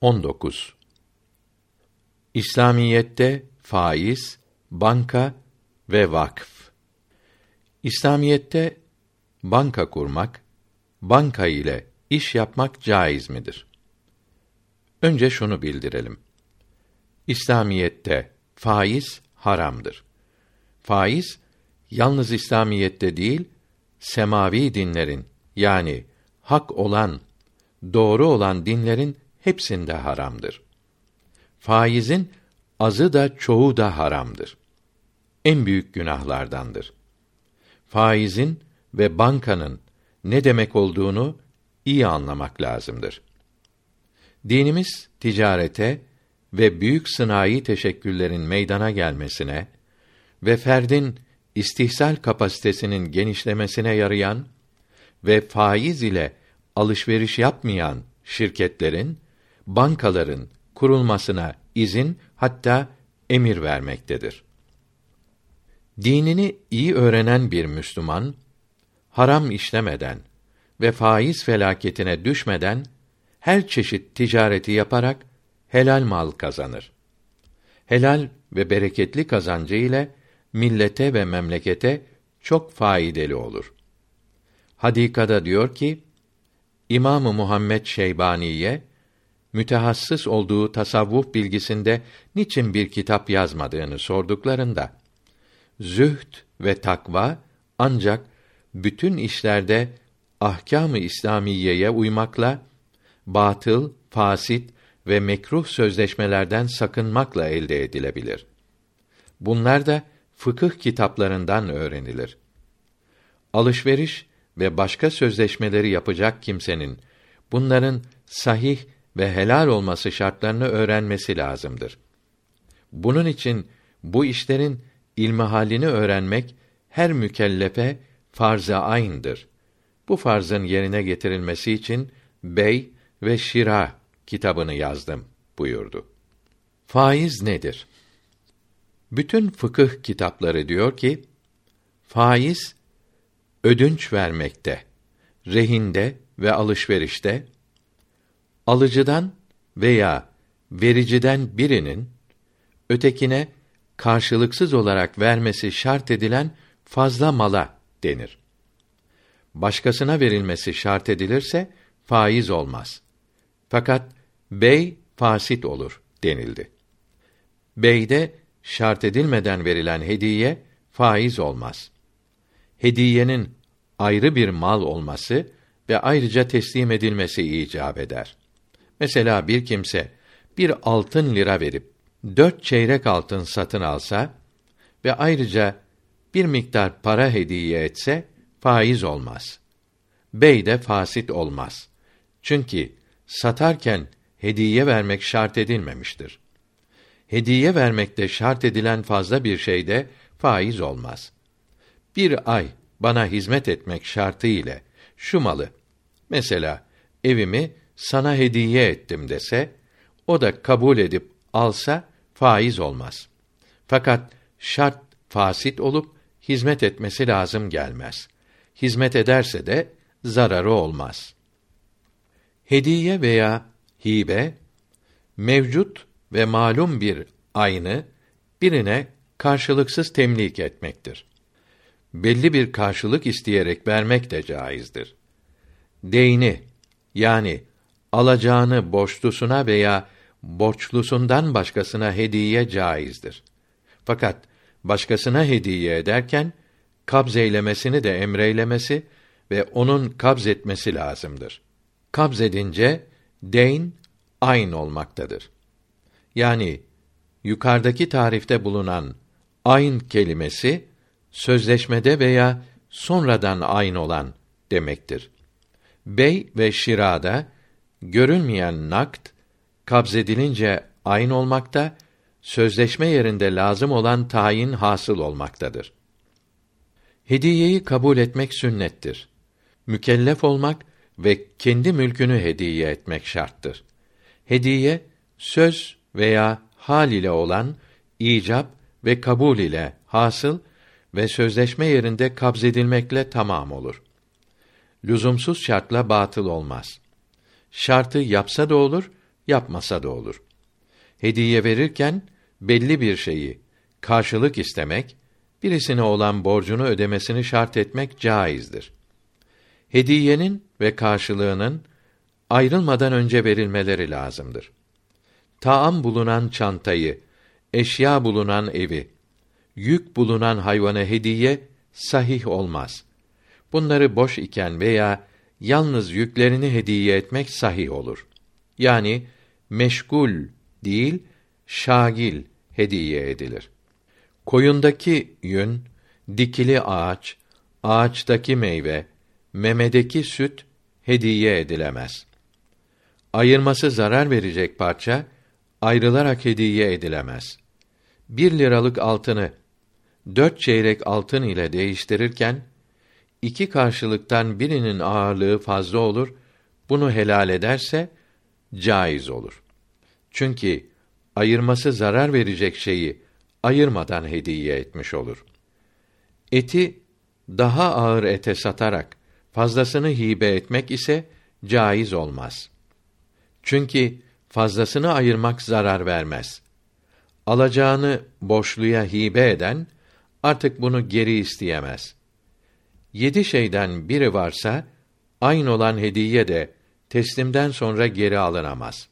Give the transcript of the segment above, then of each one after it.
19. İslamiyette faiz, banka ve vakf. İslamiyette banka kurmak, banka ile iş yapmak caiz midir? Önce şunu bildirelim. İslamiyette faiz haramdır. Faiz yalnız İslamiyette değil, semavi dinlerin yani hak olan, doğru olan dinlerin hepsinde haramdır. Faizin azı da çoğu da haramdır. En büyük günahlardandır. Faizin ve bankanın ne demek olduğunu iyi anlamak lazımdır. Dinimiz ticarete ve büyük sınai teşekküllerin meydana gelmesine ve ferdin istihsal kapasitesinin genişlemesine yarayan ve faiz ile alışveriş yapmayan şirketlerin, bankaların kurulmasına izin hatta emir vermektedir. Dinini iyi öğrenen bir Müslüman haram işlemeden ve faiz felaketine düşmeden her çeşit ticareti yaparak helal mal kazanır. Helal ve bereketli kazancı ile millete ve memlekete çok faydalı olur. Hadikada diyor ki, İmamı Muhammed Şeybaniye mütehassıs olduğu tasavvuf bilgisinde niçin bir kitap yazmadığını sorduklarında zühd ve takva ancak bütün işlerde ahkâm-ı İslamiyeye uymakla batıl, fasit ve mekruh sözleşmelerden sakınmakla elde edilebilir. Bunlar da fıkıh kitaplarından öğrenilir. Alışveriş ve başka sözleşmeleri yapacak kimsenin bunların sahih ve helal olması şartlarını öğrenmesi lazımdır. Bunun için bu işlerin ilmihalini öğrenmek her mükellefe farz-ı ayn'dır. Bu farzın yerine getirilmesi için bey ve şira kitabını yazdım buyurdu. Faiz nedir? Bütün fıkıh kitapları diyor ki faiz ödünç vermekte, rehinde ve alışverişte alıcıdan veya vericiden birinin ötekine karşılıksız olarak vermesi şart edilen fazla mala denir. Başkasına verilmesi şart edilirse faiz olmaz. Fakat bey fasit olur denildi. Beyde şart edilmeden verilen hediye faiz olmaz. Hediyenin ayrı bir mal olması ve ayrıca teslim edilmesi icap eder. Mesela bir kimse bir altın lira verip dört çeyrek altın satın alsa ve ayrıca bir miktar para hediye etse faiz olmaz. Bey de fasit olmaz. Çünkü satarken hediye vermek şart edilmemiştir. Hediye vermekte şart edilen fazla bir şeyde faiz olmaz. Bir ay bana hizmet etmek şartı ile şu malı, mesela evimi sana hediye ettim dese, o da kabul edip alsa faiz olmaz. Fakat şart fasit olup hizmet etmesi lazım gelmez. Hizmet ederse de zararı olmaz. Hediye veya hibe mevcut ve malum bir aynı birine karşılıksız temlik etmektir. Belli bir karşılık isteyerek vermek de caizdir. Deyni yani alacağını borçlusuna veya borçlusundan başkasına hediye caizdir. Fakat başkasına hediye ederken kabz eylemesini de emreylemesi ve onun kabz etmesi lazımdır. Kabz edince deyn ayn olmaktadır. Yani yukarıdaki tarifte bulunan ayn kelimesi sözleşmede veya sonradan ayn olan demektir. Bey ve şirada görünmeyen nakt kabzedilince ayn olmakta, sözleşme yerinde lazım olan tayin hasıl olmaktadır. Hediyeyi kabul etmek sünnettir. Mükellef olmak ve kendi mülkünü hediye etmek şarttır. Hediye söz veya hal ile olan icap ve kabul ile hasıl ve sözleşme yerinde kabzedilmekle tamam olur. Lüzumsuz şartla batıl olmaz. Şartı yapsa da olur, yapmasa da olur. Hediye verirken belli bir şeyi karşılık istemek, birisine olan borcunu ödemesini şart etmek caizdir. Hediyenin ve karşılığının ayrılmadan önce verilmeleri lazımdır. Taam bulunan çantayı, eşya bulunan evi, yük bulunan hayvana hediye sahih olmaz. Bunları boş iken veya yalnız yüklerini hediye etmek sahih olur. Yani meşgul değil, şagil hediye edilir. Koyundaki yün, dikili ağaç, ağaçtaki meyve, memedeki süt hediye edilemez. Ayırması zarar verecek parça ayrılarak hediye edilemez. Bir liralık altını dört çeyrek altın ile değiştirirken iki karşılıktan birinin ağırlığı fazla olur. Bunu helal ederse caiz olur. Çünkü ayırması zarar verecek şeyi ayırmadan hediye etmiş olur. Eti daha ağır ete satarak fazlasını hibe etmek ise caiz olmaz. Çünkü fazlasını ayırmak zarar vermez. Alacağını boşluya hibe eden artık bunu geri isteyemez. Yedi şeyden biri varsa aynı olan hediye de teslimden sonra geri alınamaz.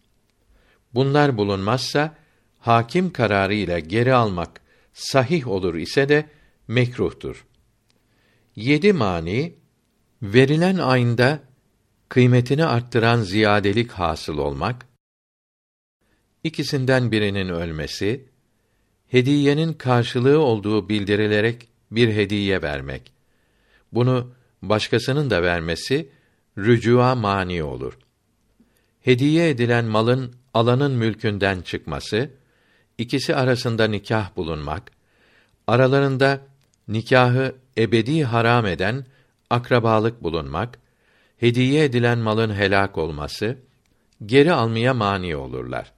Bunlar bulunmazsa hakim kararı ile geri almak sahih olur ise de mekruhtur. Yedi mani verilen ayında kıymetini arttıran ziyadelik hasıl olmak, ikisinden birinin ölmesi, hediyenin karşılığı olduğu bildirilerek bir hediye vermek. Bunu başkasının da vermesi rücua mani olur. Hediye edilen malın alanın mülkünden çıkması, ikisi arasında nikah bulunmak, aralarında nikahı ebedi haram eden akrabalık bulunmak, hediye edilen malın helak olması, geri almaya mani olurlar.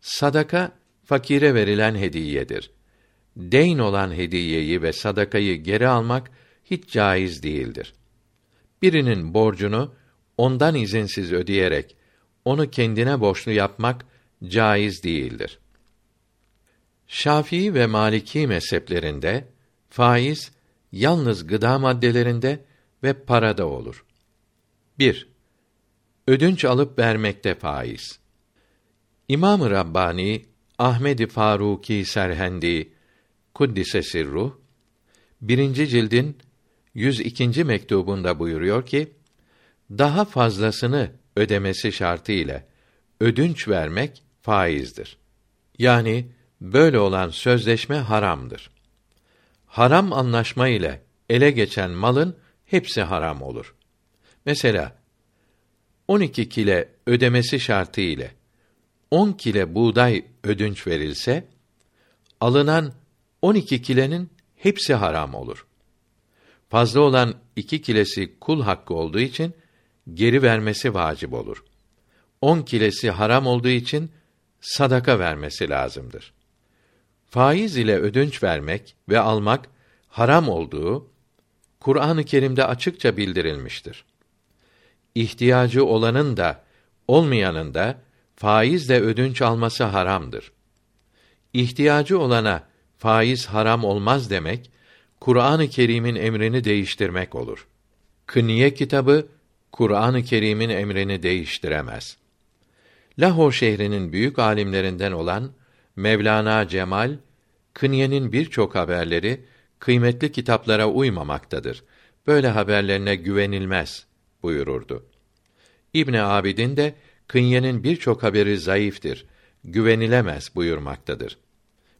Sadaka fakire verilen hediyedir. Deyn olan hediyeyi ve sadakayı geri almak hiç caiz değildir. Birinin borcunu ondan izinsiz ödeyerek onu kendine borçlu yapmak caiz değildir. Şafii ve Maliki mezheplerinde faiz yalnız gıda maddelerinde ve parada olur. 1. Ödünç alıp vermekte faiz. İmam-ı Rabbani Ahmed Faruki Serhendi Kuddise Sirruh birinci cildin 102. mektubunda buyuruyor ki daha fazlasını ödemesi şartı ile ödünç vermek faizdir. Yani böyle olan sözleşme haramdır. Haram anlaşma ile ele geçen malın hepsi haram olur. Mesela 12 kile ödemesi şartı ile 10 kile buğday ödünç verilse alınan 12 kilenin hepsi haram olur. Fazla olan iki kilesi kul hakkı olduğu için geri vermesi vacip olur. On kilesi haram olduğu için sadaka vermesi lazımdır. Faiz ile ödünç vermek ve almak haram olduğu Kur'an-ı Kerim'de açıkça bildirilmiştir. İhtiyacı olanın da olmayanın da faizle ödünç alması haramdır. İhtiyacı olana faiz haram olmaz demek Kur'an-ı Kerim'in emrini değiştirmek olur. Kıniye kitabı Kur'an-ı Kerim'in emrini değiştiremez. Lahor şehrinin büyük alimlerinden olan Mevlana Cemal, Kınye'nin birçok haberleri kıymetli kitaplara uymamaktadır. Böyle haberlerine güvenilmez buyururdu. İbn Abidin de Kınye'nin birçok haberi zayıftır, güvenilemez buyurmaktadır.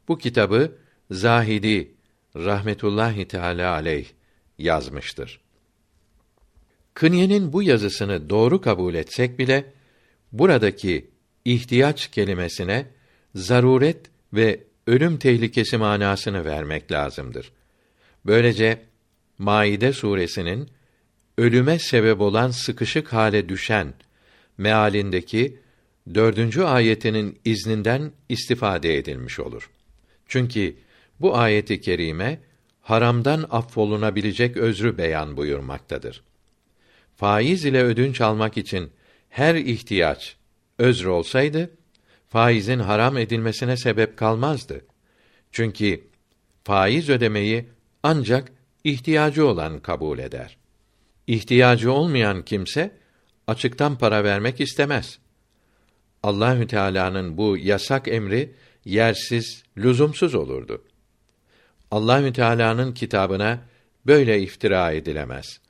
Bu kitabı Zahidi rahmetullahi teala aleyh yazmıştır. Kınye'nin bu yazısını doğru kabul etsek bile buradaki ihtiyaç kelimesine zaruret ve ölüm tehlikesi manasını vermek lazımdır. Böylece Maide suresinin ölüme sebep olan sıkışık hale düşen mealindeki dördüncü ayetinin izninden istifade edilmiş olur. Çünkü bu ayeti kerime haramdan affolunabilecek özrü beyan buyurmaktadır. Faiz ile ödünç almak için her ihtiyaç özr olsaydı faizin haram edilmesine sebep kalmazdı. Çünkü faiz ödemeyi ancak ihtiyacı olan kabul eder. İhtiyacı olmayan kimse açıktan para vermek istemez. Allahü Teala'nın bu yasak emri yersiz, lüzumsuz olurdu. Allahü Teala'nın kitabına böyle iftira edilemez.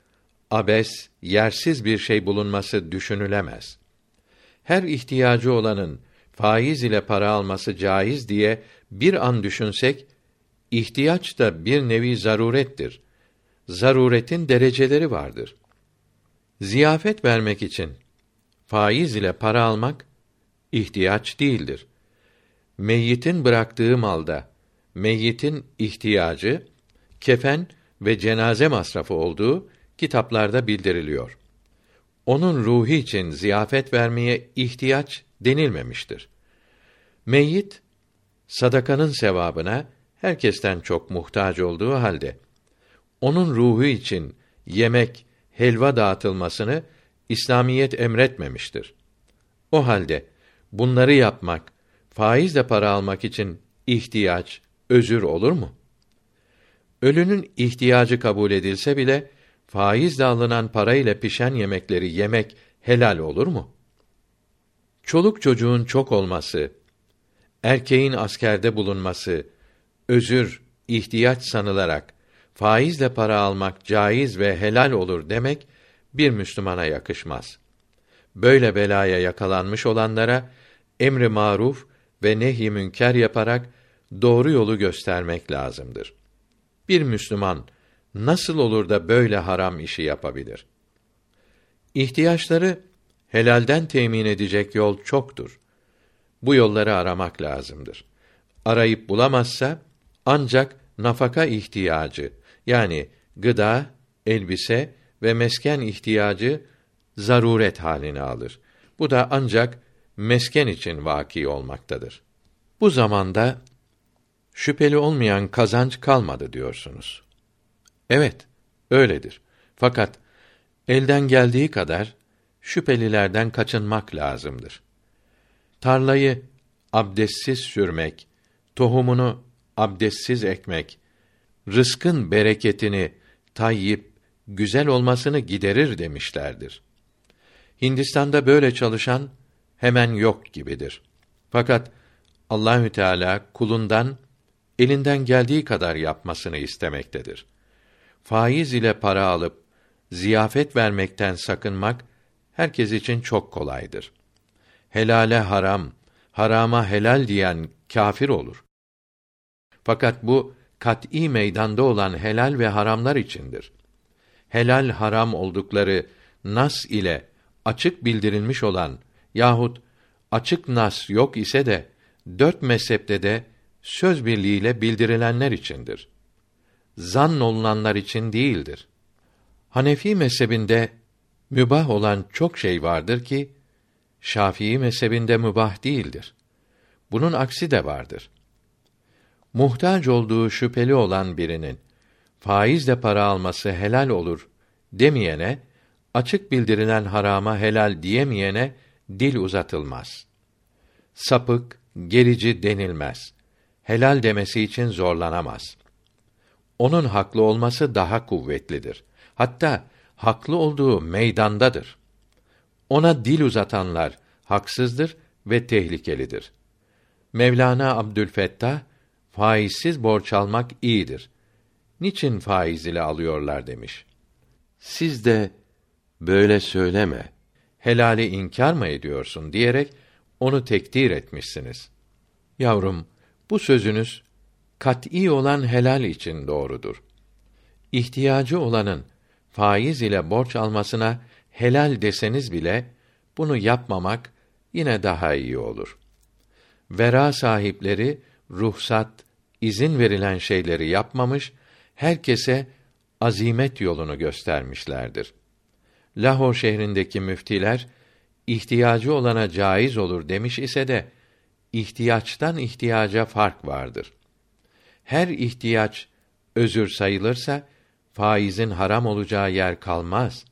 Abes, yersiz bir şey bulunması düşünülemez. Her ihtiyacı olanın faiz ile para alması caiz diye bir an düşünsek, ihtiyaç da bir nevi zarurettir. Zaruretin dereceleri vardır. Ziyafet vermek için faiz ile para almak ihtiyaç değildir. Meyyitin bıraktığı malda meyyitin ihtiyacı kefen ve cenaze masrafı olduğu kitaplarda bildiriliyor. Onun ruhi için ziyafet vermeye ihtiyaç denilmemiştir. Meyyit sadakanın sevabına herkesten çok muhtaç olduğu halde onun ruhu için yemek, helva dağıtılmasını İslamiyet emretmemiştir. O halde bunları yapmak, faizle para almak için ihtiyaç, özür olur mu? Ölünün ihtiyacı kabul edilse bile faizle alınan para ile pişen yemekleri yemek helal olur mu? Çoluk çocuğun çok olması, erkeğin askerde bulunması, özür, ihtiyaç sanılarak faizle para almak caiz ve helal olur demek bir Müslümana yakışmaz. Böyle belaya yakalanmış olanlara emri maruf ve nehy münker yaparak doğru yolu göstermek lazımdır. Bir Müslüman nasıl olur da böyle haram işi yapabilir? İhtiyaçları helalden temin edecek yol çoktur. Bu yolları aramak lazımdır. Arayıp bulamazsa ancak nafaka ihtiyacı yani gıda, elbise ve mesken ihtiyacı zaruret halini alır. Bu da ancak mesken için vaki olmaktadır. Bu zamanda şüpheli olmayan kazanç kalmadı diyorsunuz. Evet, öyledir. Fakat elden geldiği kadar şüphelilerden kaçınmak lazımdır. Tarlayı abdestsiz sürmek, tohumunu abdestsiz ekmek, rızkın bereketini tayyip, güzel olmasını giderir demişlerdir. Hindistan'da böyle çalışan hemen yok gibidir. Fakat Allahü Teala kulundan elinden geldiği kadar yapmasını istemektedir. Faiz ile para alıp ziyafet vermekten sakınmak herkes için çok kolaydır. Helale haram, harama helal diyen kafir olur. Fakat bu kat'î meydanda olan helal ve haramlar içindir. Helal haram oldukları nas ile açık bildirilmiş olan yahut açık nas yok ise de dört mezhepte de söz birliğiyle bildirilenler içindir. Zan olunanlar için değildir. Hanefi mezhebinde mübah olan çok şey vardır ki Şafii mezhebinde mübah değildir. Bunun aksi de vardır. Muhtaç olduğu şüpheli olan birinin faizle para alması helal olur demeyene açık bildirilen harama helal diyemeyene dil uzatılmaz. Sapık, gerici denilmez. Helal demesi için zorlanamaz. Onun haklı olması daha kuvvetlidir. Hatta haklı olduğu meydandadır. Ona dil uzatanlar haksızdır ve tehlikelidir. Mevlana Abdülfettah faizsiz borç almak iyidir. Niçin faiz ile alıyorlar demiş. Siz de böyle söyleme. Helali inkar mı ediyorsun diyerek onu tekdir etmişsiniz. Yavrum, bu sözünüz kat'î olan helal için doğrudur. İhtiyacı olanın faiz ile borç almasına helal deseniz bile bunu yapmamak yine daha iyi olur. Vera sahipleri ruhsat, izin verilen şeyleri yapmamış, herkese azimet yolunu göstermişlerdir. Lahor şehrindeki müftiler ihtiyacı olana caiz olur demiş ise de ihtiyaçtan ihtiyaca fark vardır. Her ihtiyaç özür sayılırsa faizin haram olacağı yer kalmaz.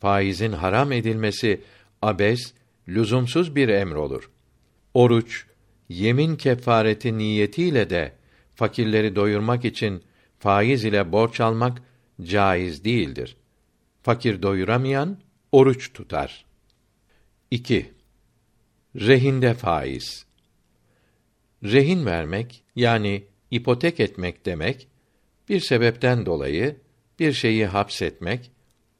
Faizin haram edilmesi abes, lüzumsuz bir emr olur. Oruç, yemin kefareti niyetiyle de fakirleri doyurmak için faiz ile borç almak caiz değildir. Fakir doyuramayan oruç tutar. 2. Rehinde faiz. Rehin vermek yani ipotek etmek demek bir sebepten dolayı bir şeyi hapsetmek,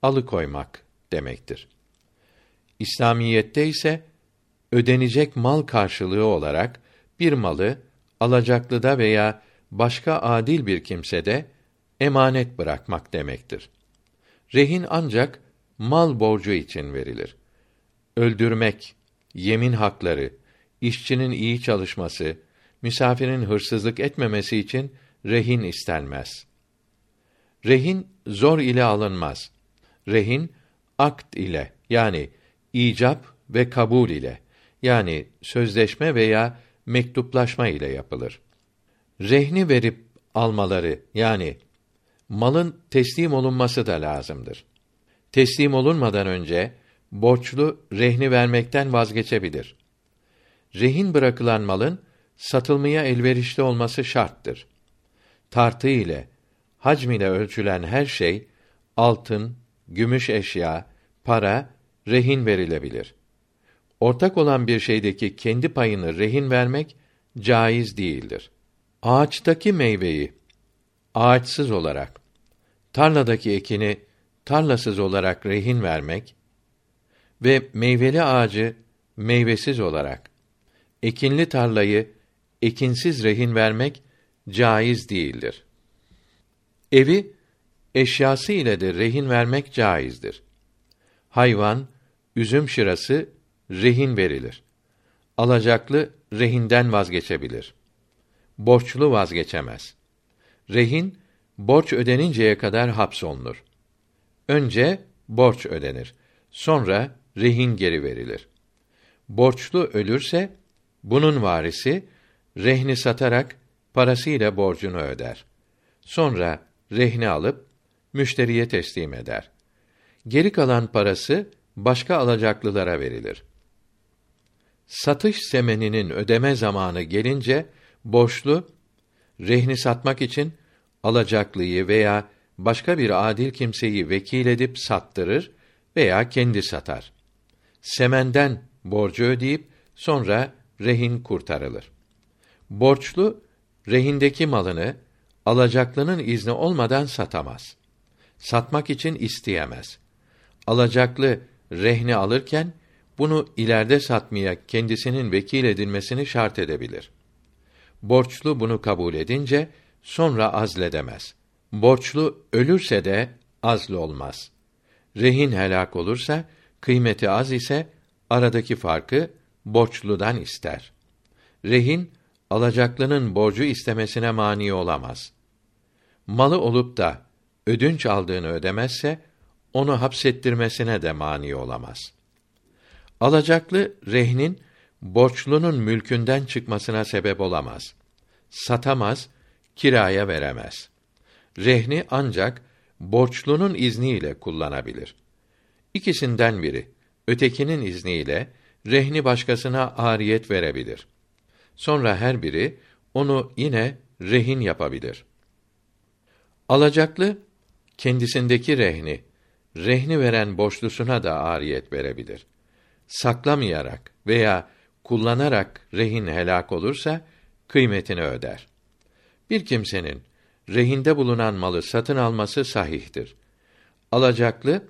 alıkoymak demektir. İslamiyette ise ödenecek mal karşılığı olarak bir malı alacaklıda veya başka adil bir kimsede emanet bırakmak demektir. Rehin ancak mal borcu için verilir. Öldürmek, yemin hakları, işçinin iyi çalışması, misafirin hırsızlık etmemesi için rehin istenmez. Rehin zor ile alınmaz. Rehin akt ile yani icap ve kabul ile yani sözleşme veya mektuplaşma ile yapılır. Rehni verip almaları yani malın teslim olunması da lazımdır. Teslim olunmadan önce borçlu rehni vermekten vazgeçebilir. Rehin bırakılan malın satılmaya elverişli olması şarttır. Tartı ile, hacm ile ölçülen her şey altın, gümüş eşya, para rehin verilebilir. Ortak olan bir şeydeki kendi payını rehin vermek caiz değildir. Ağaçtaki meyveyi ağaçsız olarak, tarladaki ekini tarlasız olarak rehin vermek ve meyveli ağacı meyvesiz olarak, ekinli tarlayı ekinsiz rehin vermek caiz değildir. Evi eşyası ile de rehin vermek caizdir. Hayvan, üzüm şırası rehin verilir. Alacaklı rehinden vazgeçebilir. Borçlu vazgeçemez. Rehin borç ödeninceye kadar hapsolunur. Önce borç ödenir. Sonra rehin geri verilir. Borçlu ölürse bunun varisi rehni satarak parasıyla borcunu öder. Sonra rehni alıp müşteriye teslim eder. Geri kalan parası başka alacaklılara verilir. Satış semeninin ödeme zamanı gelince borçlu rehni satmak için alacaklıyı veya başka bir adil kimseyi vekil edip sattırır veya kendi satar. Semenden borcu ödeyip sonra rehin kurtarılır. Borçlu rehindeki malını alacaklının izni olmadan satamaz. Satmak için isteyemez. Alacaklı rehni alırken bunu ileride satmaya kendisinin vekil edilmesini şart edebilir. Borçlu bunu kabul edince sonra azledemez. Borçlu ölürse de azl olmaz. Rehin helak olursa kıymeti az ise aradaki farkı borçludan ister. Rehin alacaklının borcu istemesine mani olamaz. Malı olup da ödünç aldığını ödemezse onu hapsettirmesine de mani olamaz. Alacaklı rehnin borçlunun mülkünden çıkmasına sebep olamaz. Satamaz, kiraya veremez. Rehni ancak borçlunun izniyle kullanabilir. İkisinden biri ötekinin izniyle rehni başkasına ariyet verebilir. Sonra her biri onu yine rehin yapabilir. Alacaklı kendisindeki rehni rehni veren borçlusuna da ariyet verebilir. Saklamayarak veya kullanarak rehin helak olursa kıymetini öder. Bir kimsenin rehinde bulunan malı satın alması sahihtir. Alacaklı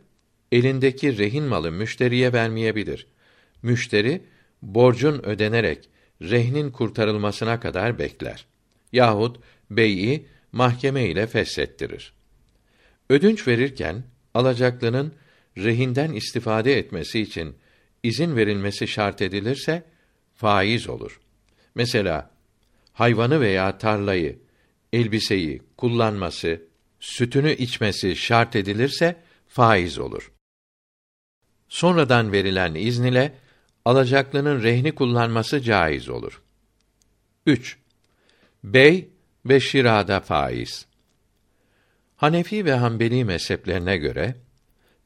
elindeki rehin malı müşteriye vermeyebilir. Müşteri borcun ödenerek rehnin kurtarılmasına kadar bekler. Yahut bey'i mahkeme ile feshettirir. Ödünç verirken alacaklının rehinden istifade etmesi için izin verilmesi şart edilirse faiz olur. Mesela hayvanı veya tarlayı, elbiseyi kullanması, sütünü içmesi şart edilirse faiz olur. Sonradan verilen izn ile alacaklının rehni kullanması caiz olur. 3. Bey ve şirada faiz. Hanefi ve Hanbeli mezheplerine göre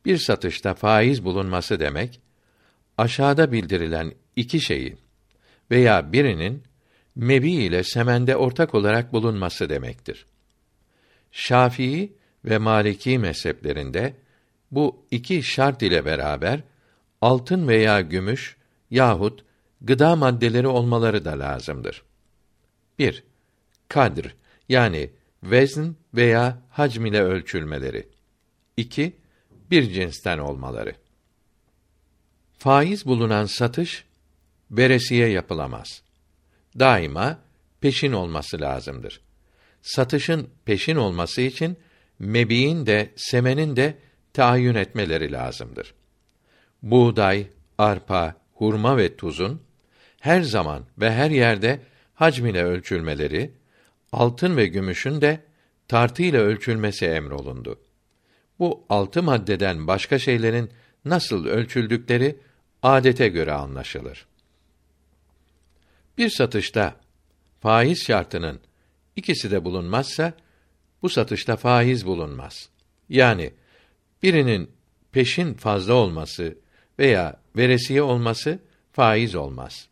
bir satışta faiz bulunması demek aşağıda bildirilen iki şeyi veya birinin mebi ile semende ortak olarak bulunması demektir. Şafii ve Maliki mezheplerinde bu iki şart ile beraber altın veya gümüş yahut gıda maddeleri olmaları da lazımdır. 1. Kadr yani vezn veya hacm ile ölçülmeleri. 2. Bir cinsten olmaları. Faiz bulunan satış veresiye yapılamaz. Daima peşin olması lazımdır. Satışın peşin olması için mebiin de semenin de tayin etmeleri lazımdır. Buğday, arpa, hurma ve tuzun her zaman ve her yerde hacm ile ölçülmeleri, altın ve gümüşün de tartı ile ölçülmesi emrolundu. Bu altı maddeden başka şeylerin nasıl ölçüldükleri adete göre anlaşılır. Bir satışta faiz şartının ikisi de bulunmazsa bu satışta faiz bulunmaz. Yani birinin peşin fazla olması veya veresiye olması faiz olmaz.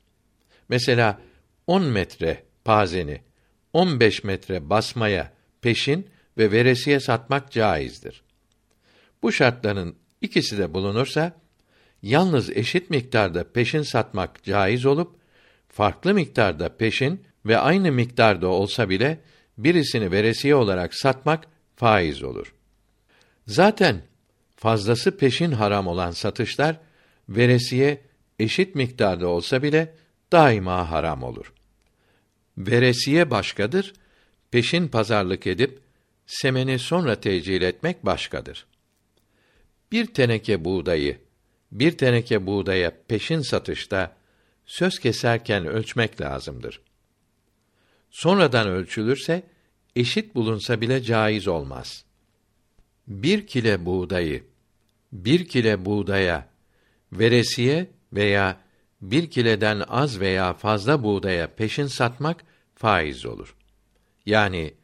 Mesela 10 metre pazeni 15 metre basmaya peşin ve veresiye satmak caizdir. Bu şartların ikisi de bulunursa yalnız eşit miktarda peşin satmak caiz olup farklı miktarda peşin ve aynı miktarda olsa bile birisini veresiye olarak satmak faiz olur. Zaten fazlası peşin haram olan satışlar veresiye eşit miktarda olsa bile daima haram olur. Veresiye başkadır, peşin pazarlık edip semeni sonra tecil etmek başkadır. Bir teneke buğdayı bir teneke buğdaya peşin satışta söz keserken ölçmek lazımdır. Sonradan ölçülürse eşit bulunsa bile caiz olmaz. Bir kile buğdayı bir kile buğdaya veresiye veya bir kileden az veya fazla buğdaya peşin satmak faiz olur. Yani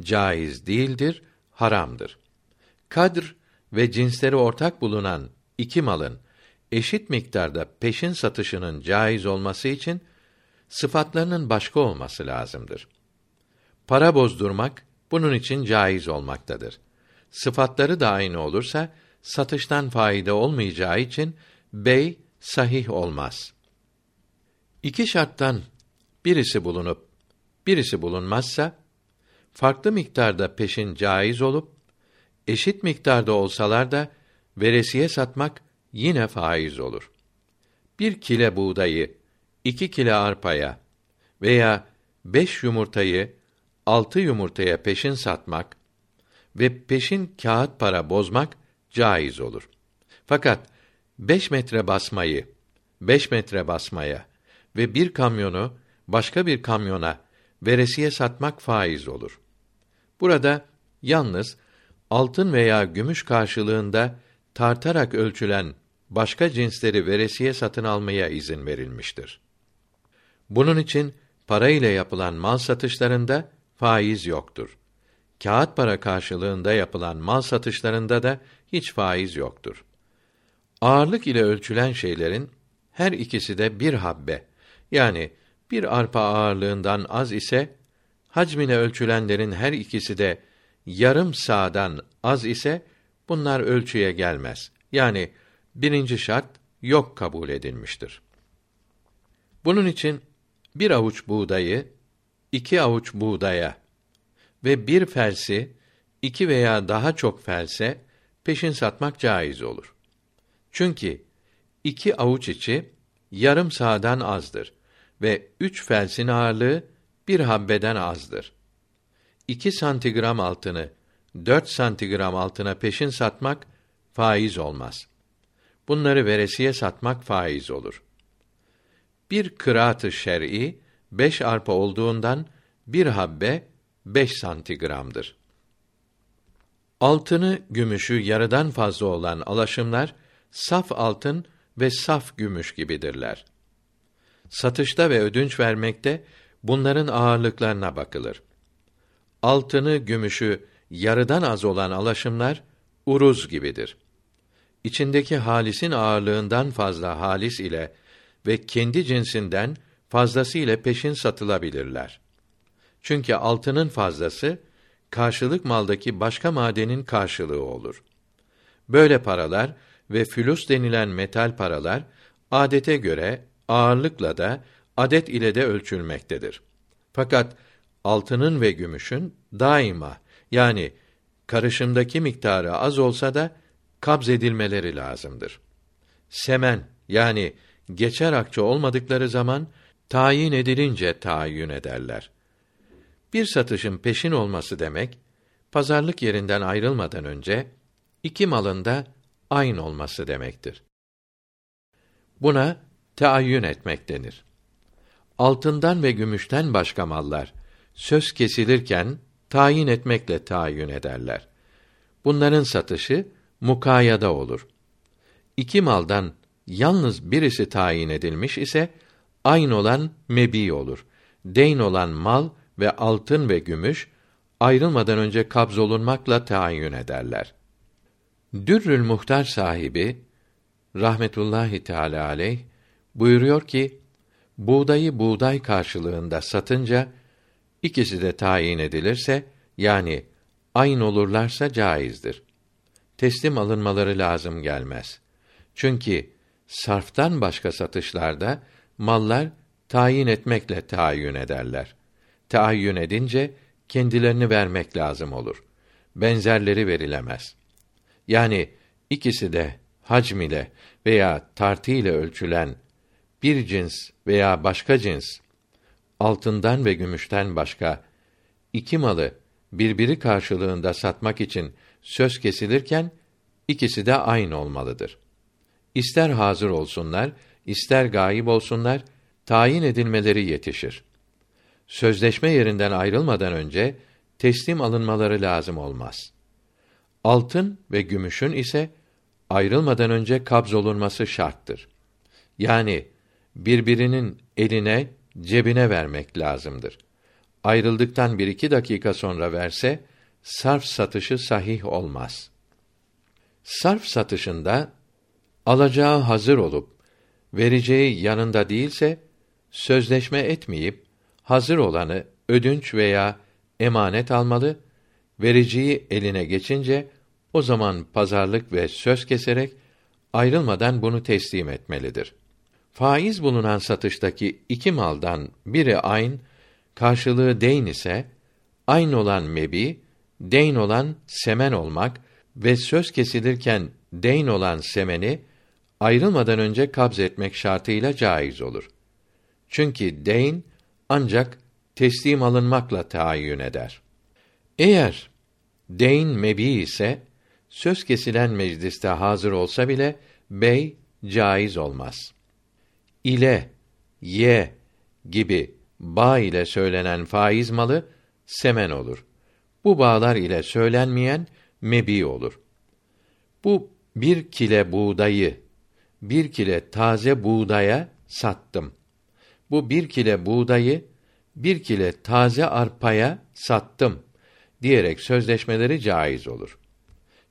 caiz değildir, haramdır. Kadr ve cinsleri ortak bulunan iki malın eşit miktarda peşin satışının caiz olması için sıfatlarının başka olması lazımdır. Para bozdurmak bunun için caiz olmaktadır. Sıfatları da aynı olursa satıştan fayda olmayacağı için bey sahih olmaz. İki şarttan birisi bulunup birisi bulunmazsa farklı miktarda peşin caiz olup eşit miktarda olsalar da veresiye satmak yine faiz olur. Bir kile buğdayı iki kile arpaya veya beş yumurtayı altı yumurtaya peşin satmak ve peşin kağıt para bozmak caiz olur. Fakat beş metre basmayı beş metre basmaya ve bir kamyonu başka bir kamyona veresiye satmak faiz olur. Burada yalnız altın veya gümüş karşılığında tartarak ölçülen başka cinsleri veresiye satın almaya izin verilmiştir. Bunun için para ile yapılan mal satışlarında faiz yoktur. Kağıt para karşılığında yapılan mal satışlarında da hiç faiz yoktur. Ağırlık ile ölçülen şeylerin her ikisi de bir habbe yani bir arpa ağırlığından az ise hacmine ölçülenlerin her ikisi de yarım sağdan az ise bunlar ölçüye gelmez. Yani birinci şart yok kabul edilmiştir. Bunun için bir avuç buğdayı iki avuç buğdaya ve bir felsi iki veya daha çok felse peşin satmak caiz olur. Çünkü iki avuç içi yarım sağdan azdır ve üç felsin ağırlığı bir habbeden azdır. İki santigram altını dört santigram altına peşin satmak faiz olmaz. Bunları veresiye satmak faiz olur. Bir kıraatı şer'i beş arpa olduğundan bir habbe beş santigramdır. Altını, gümüşü yarıdan fazla olan alaşımlar saf altın ve saf gümüş gibidirler. Satışta ve ödünç vermekte bunların ağırlıklarına bakılır. Altını, gümüşü yarıdan az olan alaşımlar uruz gibidir. içindeki halisin ağırlığından fazla halis ile ve kendi cinsinden fazlası ile peşin satılabilirler. Çünkü altının fazlası karşılık maldaki başka madenin karşılığı olur. Böyle paralar ve fülüs denilen metal paralar adete göre ağırlıkla da adet ile de ölçülmektedir. Fakat altının ve gümüşün daima yani karışımdaki miktarı az olsa da kabz edilmeleri lazımdır. Semen yani geçer akçe olmadıkları zaman tayin edilince tayin ederler. Bir satışın peşin olması demek pazarlık yerinden ayrılmadan önce iki malında aynı olması demektir. Buna teayyün etmek denir. Altından ve gümüşten başka mallar söz kesilirken tayin etmekle tayin ederler. Bunların satışı mukayada olur. İki maldan yalnız birisi tayin edilmiş ise aynı olan mebi olur. Deyn olan mal ve altın ve gümüş ayrılmadan önce kabz olunmakla tayin ederler. Dürrül Muhtar sahibi rahmetullahi teala aleyh buyuruyor ki buğdayı buğday karşılığında satınca ikisi de tayin edilirse yani aynı olurlarsa caizdir. Teslim alınmaları lazım gelmez. Çünkü sarftan başka satışlarda mallar tayin etmekle tayin ederler. Tayin edince kendilerini vermek lazım olur. Benzerleri verilemez. Yani ikisi de hacm ile veya tartı ile ölçülen bir cins veya başka cins altından ve gümüşten başka iki malı birbiri karşılığında satmak için söz kesilirken ikisi de aynı olmalıdır. İster hazır olsunlar, ister gayip olsunlar, tayin edilmeleri yetişir. Sözleşme yerinden ayrılmadan önce teslim alınmaları lazım olmaz. Altın ve gümüşün ise ayrılmadan önce kabz olunması şarttır. Yani birbirinin eline, cebine vermek lazımdır. Ayrıldıktan bir iki dakika sonra verse, sarf satışı sahih olmaz. Sarf satışında, alacağı hazır olup, vereceği yanında değilse, sözleşme etmeyip, hazır olanı ödünç veya emanet almalı, vereceği eline geçince, o zaman pazarlık ve söz keserek, ayrılmadan bunu teslim etmelidir. Faiz bulunan satıştaki iki maldan biri ayn, karşılığı deyn ise, aynı olan mebi, deyn olan semen olmak ve söz kesilirken deyn olan semeni ayrılmadan önce kabz etmek şartıyla caiz olur. Çünkü deyn ancak teslim alınmakla tayin eder. Eğer deyn mebi ise söz kesilen mecliste hazır olsa bile bey caiz olmaz. İle, ye gibi ba ile söylenen faiz malı semen olur. Bu bağlar ile söylenmeyen mebi olur. Bu bir kile buğdayı bir kile taze buğdaya sattım. Bu bir kile buğdayı bir kile taze arpaya sattım diyerek sözleşmeleri caiz olur.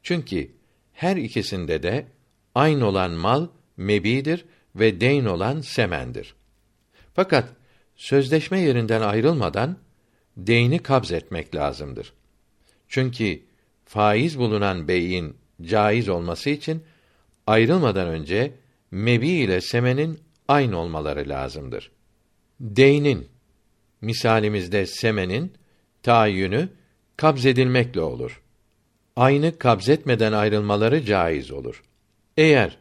Çünkü her ikisinde de aynı olan mal mebidir ve deyn olan semendir. Fakat sözleşme yerinden ayrılmadan deyni kabz etmek lazımdır. Çünkü faiz bulunan beyin caiz olması için ayrılmadan önce mebi ile semenin aynı olmaları lazımdır. Deynin misalimizde semenin tayyünü kabz edilmekle olur. Aynı kabz etmeden ayrılmaları caiz olur. Eğer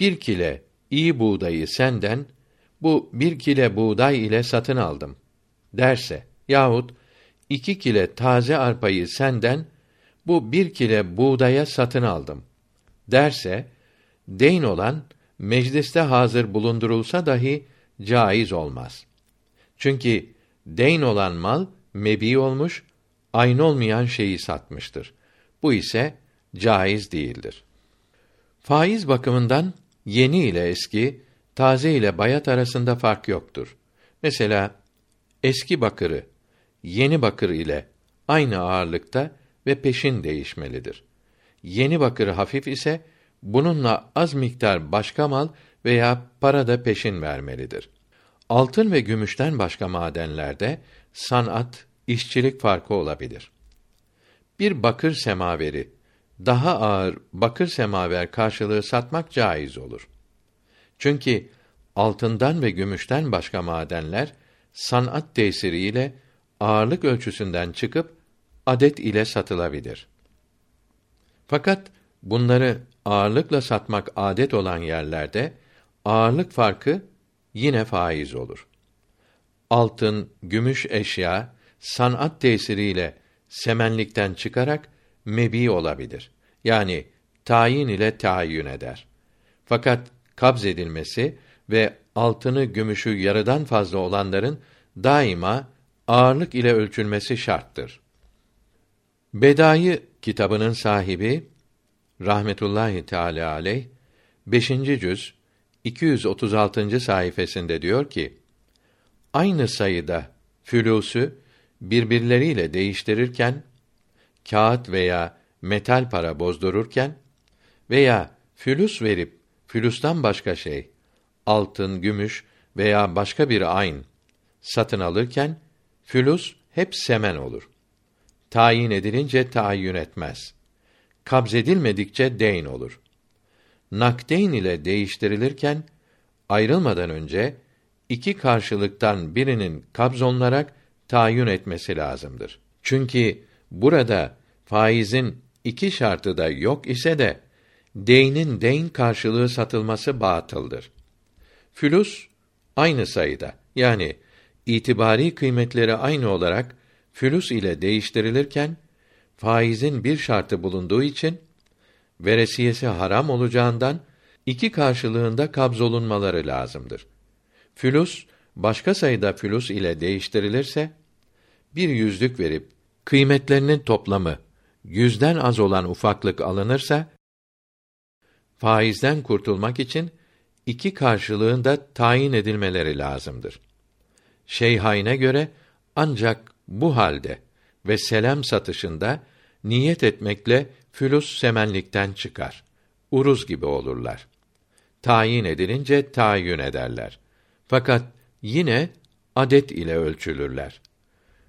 bir kile iyi buğdayı senden bu bir kile buğday ile satın aldım derse yahut iki kile taze arpayı senden bu bir kile buğdaya satın aldım derse deyn olan mecliste hazır bulundurulsa dahi caiz olmaz. Çünkü deyn olan mal mebi olmuş, aynı olmayan şeyi satmıştır. Bu ise caiz değildir. Faiz bakımından yeni ile eski, taze ile bayat arasında fark yoktur. Mesela eski bakırı yeni bakır ile aynı ağırlıkta ve peşin değişmelidir. Yeni bakır hafif ise bununla az miktar başka mal veya para da peşin vermelidir. Altın ve gümüşten başka madenlerde sanat, işçilik farkı olabilir. Bir bakır semaveri daha ağır bakır semaver karşılığı satmak caiz olur. Çünkü altından ve gümüşten başka madenler sanat tesiriyle ağırlık ölçüsünden çıkıp adet ile satılabilir. Fakat bunları ağırlıkla satmak adet olan yerlerde ağırlık farkı yine faiz olur. Altın, gümüş eşya sanat tesiriyle semenlikten çıkarak mebi olabilir. Yani tayin ile tayin eder. Fakat kabz edilmesi ve altını gümüşü yarıdan fazla olanların daima ağırlık ile ölçülmesi şarttır. Bedayı kitabının sahibi rahmetullahi teala aleyh 5. cüz 236. sayfasında diyor ki: Aynı sayıda fülüsü birbirleriyle değiştirirken kağıt veya metal para bozdururken veya fülüs verip fülüstan başka şey altın, gümüş veya başka bir ayn satın alırken fülüs hep semen olur. Tayin edilince tayin etmez. Kabz edilmedikçe deyn olur. Nakdeyn ile değiştirilirken ayrılmadan önce iki karşılıktan birinin kabz olunarak tayin etmesi lazımdır. Çünkü burada faizin iki şartı da yok ise de deynin deyn karşılığı satılması batıldır. Fülüs aynı sayıda yani itibari kıymetleri aynı olarak fülüs ile değiştirilirken faizin bir şartı bulunduğu için veresiyesi haram olacağından iki karşılığında kabzolunmaları lazımdır. Fülüs başka sayıda fülüs ile değiştirilirse bir yüzlük verip kıymetlerinin toplamı yüzden az olan ufaklık alınırsa faizden kurtulmak için iki karşılığında tayin edilmeleri lazımdır. Şeyhaine göre ancak bu halde ve selam satışında niyet etmekle fülüs semenlikten çıkar. Uruz gibi olurlar. Tayin edilince tayin ederler. Fakat yine adet ile ölçülürler.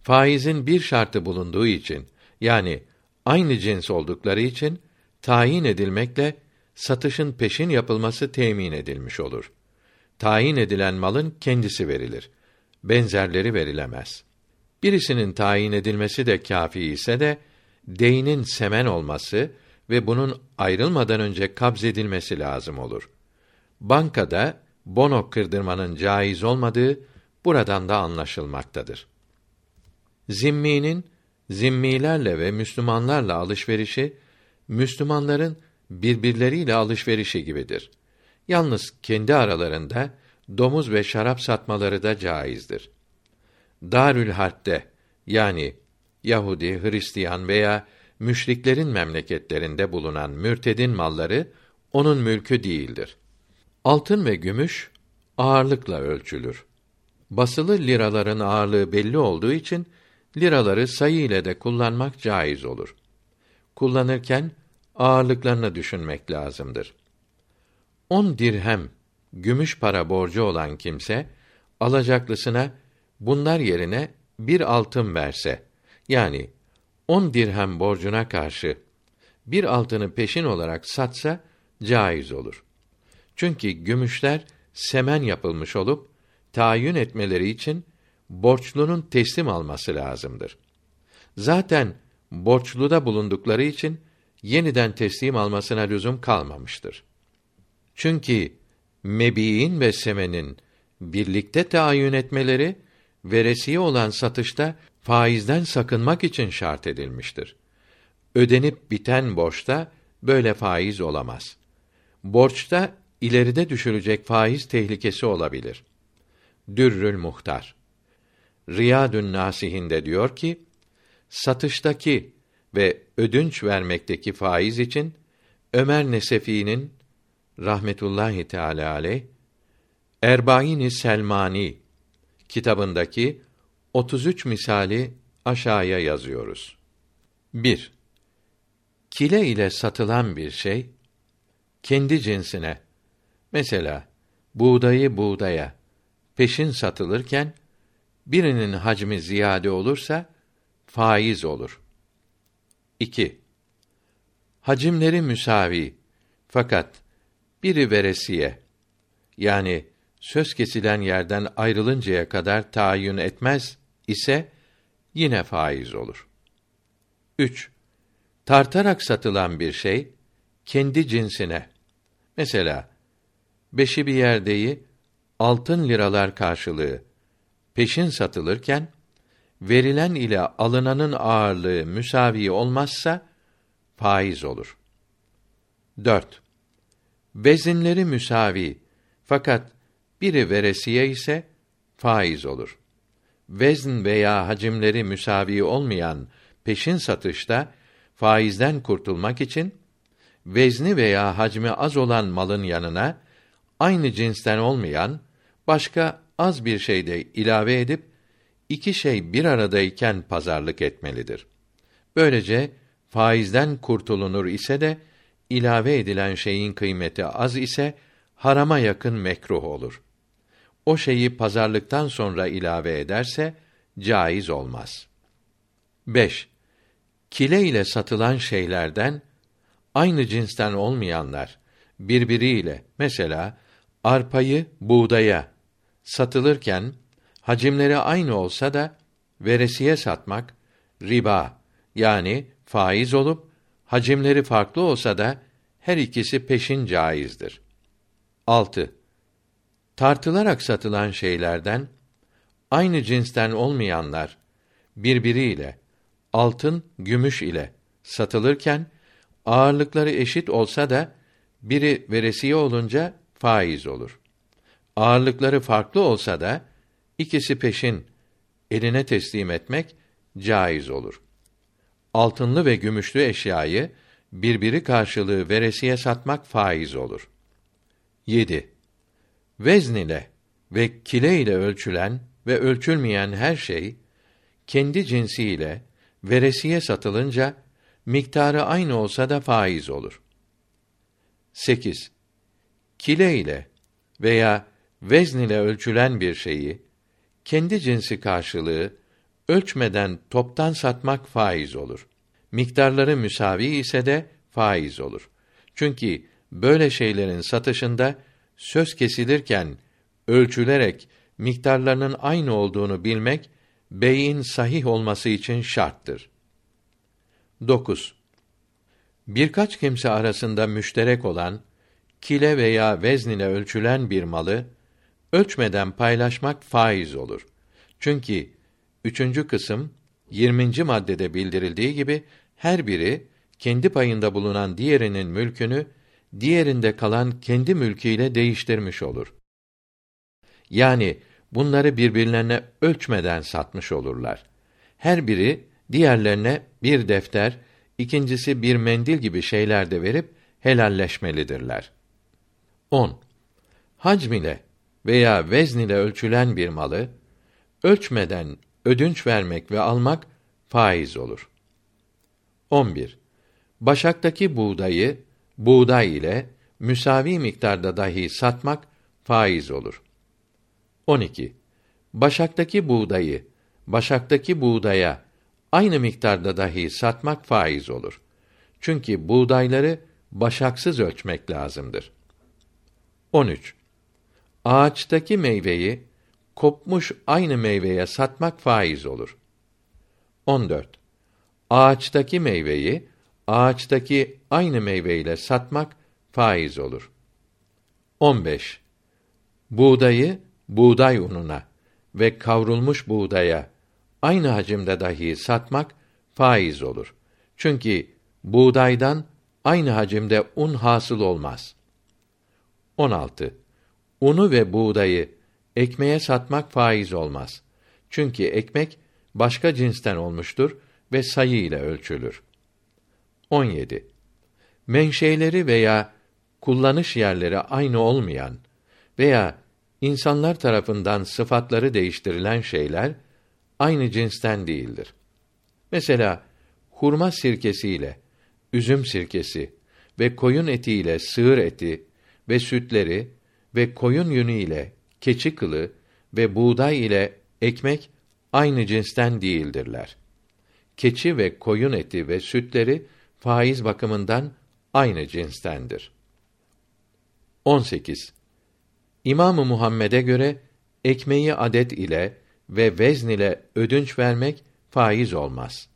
Faizin bir şartı bulunduğu için yani aynı cins oldukları için tayin edilmekle satışın peşin yapılması temin edilmiş olur. Tayin edilen malın kendisi verilir. Benzerleri verilemez. Birisinin tayin edilmesi de kâfi ise de deynin semen olması ve bunun ayrılmadan önce kabz edilmesi lazım olur. Bankada bono kırdırmanın caiz olmadığı buradan da anlaşılmaktadır. Zimminin zimmilerle ve Müslümanlarla alışverişi Müslümanların birbirleriyle alışverişi gibidir. Yalnız kendi aralarında domuz ve şarap satmaları da caizdir. Darül Harp'te yani Yahudi, Hristiyan veya müşriklerin memleketlerinde bulunan mürtedin malları onun mülkü değildir. Altın ve gümüş ağırlıkla ölçülür. Basılı liraların ağırlığı belli olduğu için liraları sayı ile de kullanmak caiz olur. Kullanırken ağırlıklarını düşünmek lazımdır. On dirhem gümüş para borcu olan kimse alacaklısına bunlar yerine bir altın verse yani on dirhem borcuna karşı bir altını peşin olarak satsa caiz olur. Çünkü gümüşler semen yapılmış olup tayin etmeleri için borçlunun teslim alması lazımdır. Zaten borçluda bulundukları için yeniden teslim almasına lüzum kalmamıştır. Çünkü mebiin ve semenin birlikte tayin etmeleri veresiye olan satışta faizden sakınmak için şart edilmiştir. Ödenip biten borçta böyle faiz olamaz. Borçta ileride düşürecek faiz tehlikesi olabilir. Dürrül Muhtar Riyadün Nasihinde diyor ki, satıştaki ve ödünç vermekteki faiz için Ömer Nesefi'nin rahmetullahi teala aleyh Erbaini Selmani kitabındaki 33 misali aşağıya yazıyoruz. 1. Kile ile satılan bir şey kendi cinsine mesela buğdayı buğdaya peşin satılırken birinin hacmi ziyade olursa faiz olur. 2. Hacimleri müsavi fakat biri veresiye yani söz kesilen yerden ayrılıncaya kadar tayin etmez ise yine faiz olur. 3. Tartarak satılan bir şey kendi cinsine mesela beşi bir yerdeyi altın liralar karşılığı peşin satılırken verilen ile alınanın ağırlığı müsavi olmazsa faiz olur. 4. Vezinleri müsavi fakat biri veresiye ise faiz olur. Vezn veya hacimleri müsavi olmayan peşin satışta faizden kurtulmak için vezni veya hacmi az olan malın yanına aynı cinsten olmayan başka az bir şey de ilave edip iki şey bir aradayken pazarlık etmelidir. Böylece faizden kurtulunur ise de ilave edilen şeyin kıymeti az ise harama yakın mekruh olur. O şeyi pazarlıktan sonra ilave ederse caiz olmaz. 5. Kile ile satılan şeylerden aynı cinsten olmayanlar birbiriyle mesela arpayı buğdaya satılırken hacimleri aynı olsa da veresiye satmak riba yani faiz olup hacimleri farklı olsa da her ikisi peşin caizdir. 6. Tartılarak satılan şeylerden aynı cinsten olmayanlar birbiriyle altın, gümüş ile satılırken ağırlıkları eşit olsa da biri veresiye olunca faiz olur. Ağırlıkları farklı olsa da ikisi peşin eline teslim etmek caiz olur. Altınlı ve gümüşlü eşyayı birbiri karşılığı veresiye satmak faiz olur. 7. Vezn ile ve kile ile ölçülen ve ölçülmeyen her şey kendi cinsiyle veresiye satılınca miktarı aynı olsa da faiz olur. 8. Kile ile veya vezn ile ölçülen bir şeyi kendi cinsi karşılığı ölçmeden toptan satmak faiz olur. Miktarları müsavi ise de faiz olur. Çünkü böyle şeylerin satışında söz kesilirken ölçülerek miktarlarının aynı olduğunu bilmek beyin sahih olması için şarttır. 9. Birkaç kimse arasında müşterek olan kile veya vezn ile ölçülen bir malı ölçmeden paylaşmak faiz olur. Çünkü üçüncü kısım 20. maddede bildirildiği gibi her biri kendi payında bulunan diğerinin mülkünü diğerinde kalan kendi mülküyle değiştirmiş olur. Yani bunları birbirlerine ölçmeden satmış olurlar. Her biri diğerlerine bir defter, ikincisi bir mendil gibi şeyler de verip helalleşmelidirler. 10. Hacm ile veya vezn ile ölçülen bir malı ölçmeden ödünç vermek ve almak faiz olur. 11. Başaktaki buğdayı buğday ile müsavi miktarda dahi satmak faiz olur. 12. Başaktaki buğdayı başaktaki buğdaya aynı miktarda dahi satmak faiz olur. Çünkü buğdayları başaksız ölçmek lazımdır. 13. Ağaçtaki meyveyi kopmuş aynı meyveye satmak faiz olur. 14. Ağaçtaki meyveyi ağaçtaki aynı meyveyle satmak faiz olur. 15. Buğdayı buğday ununa ve kavrulmuş buğdaya aynı hacimde dahi satmak faiz olur. Çünkü buğdaydan aynı hacimde un hasıl olmaz. 16. Unu ve buğdayı ekmeğe satmak faiz olmaz. Çünkü ekmek başka cinsten olmuştur ve sayı ile ölçülür. 17. Menşeleri veya kullanış yerleri aynı olmayan veya insanlar tarafından sıfatları değiştirilen şeyler aynı cinsten değildir. Mesela hurma sirkesi ile üzüm sirkesi ve koyun eti ile sığır eti ve sütleri ve koyun yünü ile keçi kılı ve buğday ile ekmek aynı cinsten değildirler. Keçi ve koyun eti ve sütleri faiz bakımından aynı cinstendir. 18. İmamı Muhammed'e göre ekmeği adet ile ve vezn ile ödünç vermek faiz olmaz.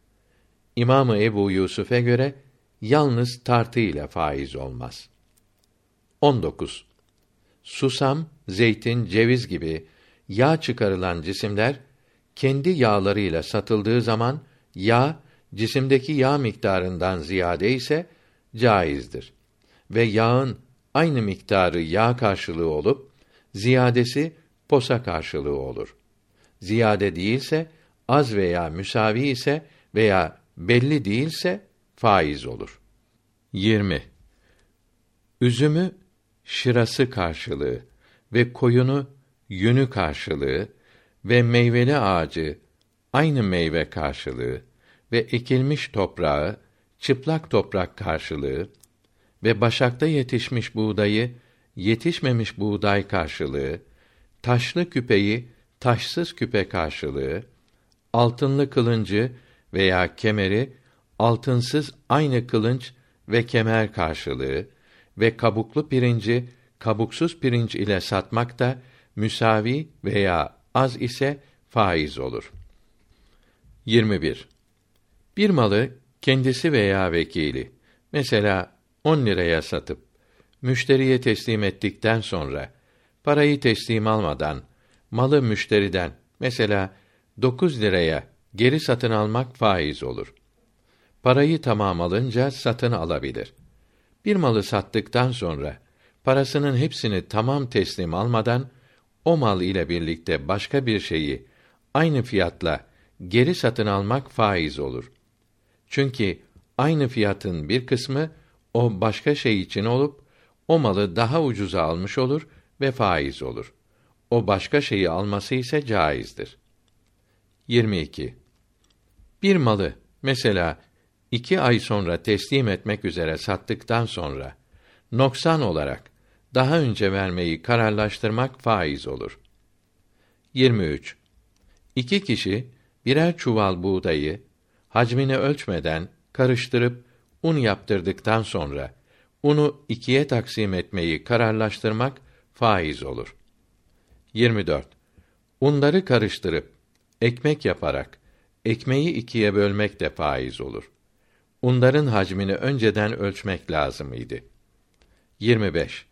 İmamı Ebu Yusuf'e göre yalnız tartı ile faiz olmaz. 19. Susam, zeytin, ceviz gibi yağ çıkarılan cisimler kendi yağlarıyla satıldığı zaman yağ cisimdeki yağ miktarından ziyade ise caizdir. Ve yağın aynı miktarı yağ karşılığı olup ziyadesi posa karşılığı olur. Ziyade değilse az veya müsavi ise veya belli değilse faiz olur. 20. Üzümü şırası karşılığı ve koyunu yünü karşılığı ve meyveli ağacı aynı meyve karşılığı ve ekilmiş toprağı çıplak toprak karşılığı ve başakta yetişmiş buğdayı yetişmemiş buğday karşılığı, taşlı küpeyi taşsız küpe karşılığı, altınlı kılıncı veya kemeri altınsız aynı kılınç ve kemer karşılığı ve kabuklu pirinci kabuksuz pirinç ile satmak da müsavi veya az ise faiz olur. 21. Bir malı kendisi veya vekili mesela 10 liraya satıp müşteriye teslim ettikten sonra parayı teslim almadan malı müşteriden mesela 9 liraya geri satın almak faiz olur. Parayı tamam alınca satın alabilir. Bir malı sattıktan sonra parasının hepsini tamam teslim almadan o mal ile birlikte başka bir şeyi aynı fiyatla geri satın almak faiz olur. Çünkü aynı fiyatın bir kısmı o başka şey için olup o malı daha ucuza almış olur ve faiz olur. O başka şeyi alması ise caizdir. 22. Bir malı mesela iki ay sonra teslim etmek üzere sattıktan sonra noksan olarak daha önce vermeyi kararlaştırmak faiz olur. 23. İki kişi birer çuval buğdayı hacmini ölçmeden karıştırıp un yaptırdıktan sonra unu ikiye taksim etmeyi kararlaştırmak faiz olur. 24. Unları karıştırıp ekmek yaparak ekmeği ikiye bölmek de faiz olur. Unların hacmini önceden ölçmek lazım idi. 25.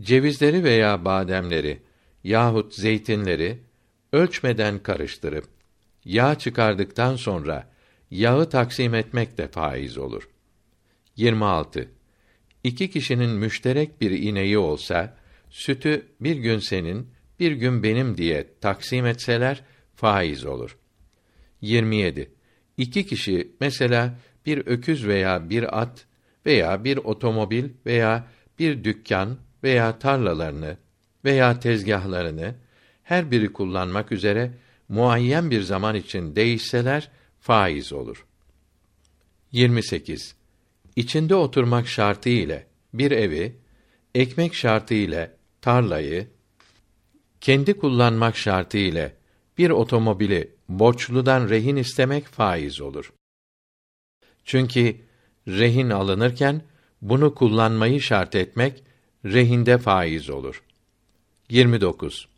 Cevizleri veya bademleri yahut zeytinleri ölçmeden karıştırıp yağ çıkardıktan sonra yağı taksim etmek de faiz olur. 26. İki kişinin müşterek bir ineği olsa, sütü bir gün senin, bir gün benim diye taksim etseler, faiz olur. 27. İki kişi mesela bir öküz veya bir at veya bir otomobil veya bir dükkan veya tarlalarını veya tezgahlarını her biri kullanmak üzere muayyen bir zaman için değişseler faiz olur. 28. İçinde oturmak şartı ile bir evi, ekmek şartı ile tarlayı, kendi kullanmak şartı ile bir otomobili borçludan rehin istemek faiz olur. Çünkü rehin alınırken bunu kullanmayı şart etmek rehinde faiz olur. 29.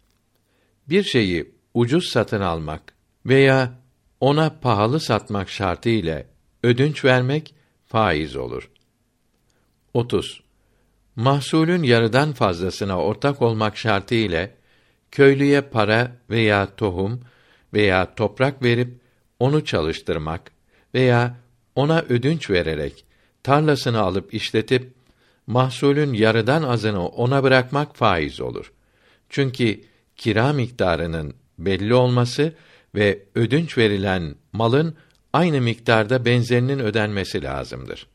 Bir şeyi ucuz satın almak veya ona pahalı satmak şartı ile ödünç vermek faiz olur. 30. Mahsulün yarıdan fazlasına ortak olmak şartı ile köylüye para veya tohum veya toprak verip onu çalıştırmak veya ona ödünç vererek tarlasını alıp işletip mahsulün yarıdan azını ona bırakmak faiz olur. Çünkü kira miktarının belli olması ve ödünç verilen malın aynı miktarda benzerinin ödenmesi lazımdır.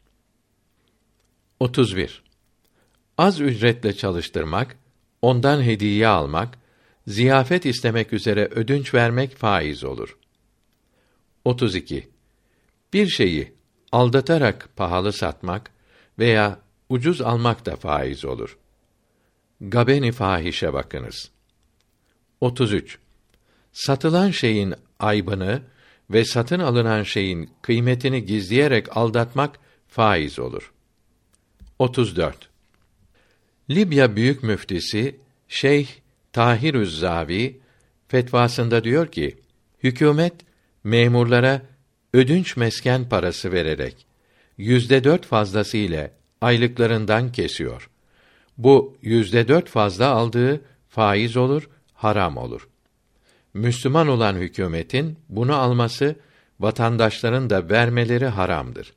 31. Az ücretle çalıştırmak, ondan hediye almak, ziyafet istemek üzere ödünç vermek faiz olur. 32. Bir şeyi aldatarak pahalı satmak veya ucuz almak da faiz olur. Gabeni fahişe bakınız. 33. Satılan şeyin aybını ve satın alınan şeyin kıymetini gizleyerek aldatmak faiz olur. 34. Libya büyük müftisi Şeyh Tahirüz Zavi fetvasında diyor ki: Hükümet memurlara ödünç mesken parası vererek yüzde dört fazlası ile aylıklarından kesiyor. Bu yüzde dört fazla aldığı faiz olur, haram olur. Müslüman olan hükümetin bunu alması, vatandaşların da vermeleri haramdır.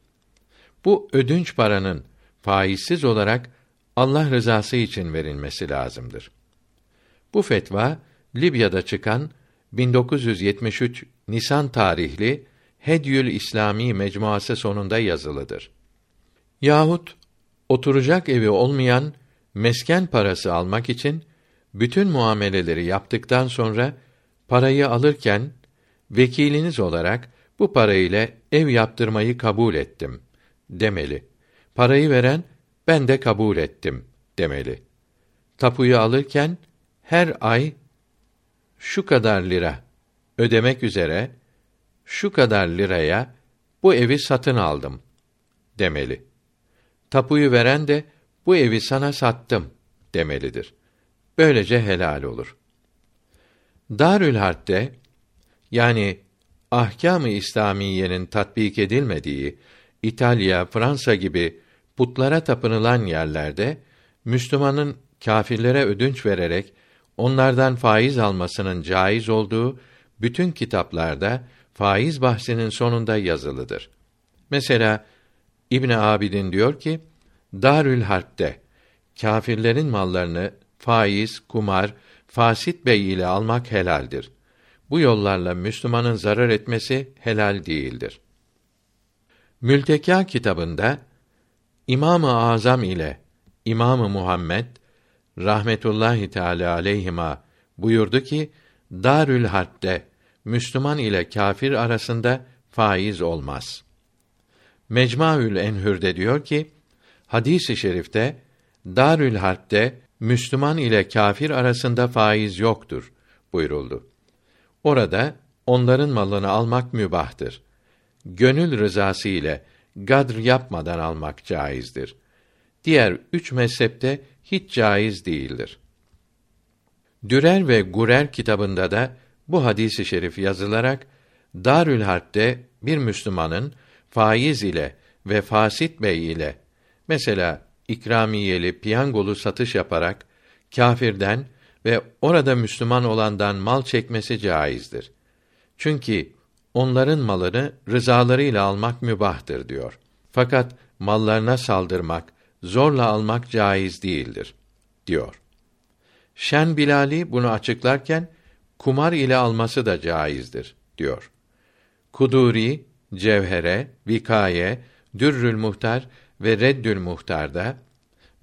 Bu ödünç paranın faizsiz olarak Allah rızası için verilmesi lazımdır. Bu fetva Libya'da çıkan 1973 Nisan tarihli Hedyül İslami mecmuası sonunda yazılıdır. Yahut oturacak evi olmayan mesken parası almak için bütün muameleleri yaptıktan sonra parayı alırken vekiliniz olarak bu parayla ev yaptırmayı kabul ettim demeli. Parayı veren ben de kabul ettim demeli. Tapuyu alırken her ay şu kadar lira ödemek üzere şu kadar liraya bu evi satın aldım demeli. Tapuyu veren de bu evi sana sattım demelidir. Böylece helal olur. Darül Harp'te yani ahkâm-ı İslamiyenin tatbik edilmediği İtalya, Fransa gibi putlara tapınılan yerlerde Müslümanın kâfirlere ödünç vererek onlardan faiz almasının caiz olduğu bütün kitaplarda faiz bahsinin sonunda yazılıdır. Mesela İbn Abidin diyor ki Darül Harp'te kâfirlerin mallarını faiz, kumar, fasit bey ile almak helaldir. Bu yollarla Müslümanın zarar etmesi helal değildir. Mülteka kitabında İmam-ı Azam ile İmam-ı Muhammed rahmetullahi teala aleyhima buyurdu ki Darül Harp'te Müslüman ile kâfir arasında faiz olmaz. Mecmuaül Enhür'de diyor ki hadisi i şerifte Darül Harp'te Müslüman ile kâfir arasında faiz yoktur buyuruldu. Orada onların malını almak mübahtır. Gönül rızası ile gadr yapmadan almak caizdir. Diğer üç mezhepte hiç caiz değildir. Dürer ve Gurer kitabında da bu hadisi şerif yazılarak Darül Harp'te bir Müslümanın faiz ile ve fasit bey ile mesela ikramiyeli piyangolu satış yaparak kâfirden ve orada Müslüman olandan mal çekmesi caizdir. Çünkü onların malını rızalarıyla almak mübahtır diyor. Fakat mallarına saldırmak, zorla almak caiz değildir diyor. Şen Bilali bunu açıklarken kumar ile alması da caizdir diyor. Kuduri, Cevhere, Vikaye, Dürrül Muhtar ve Reddül Muhtar'da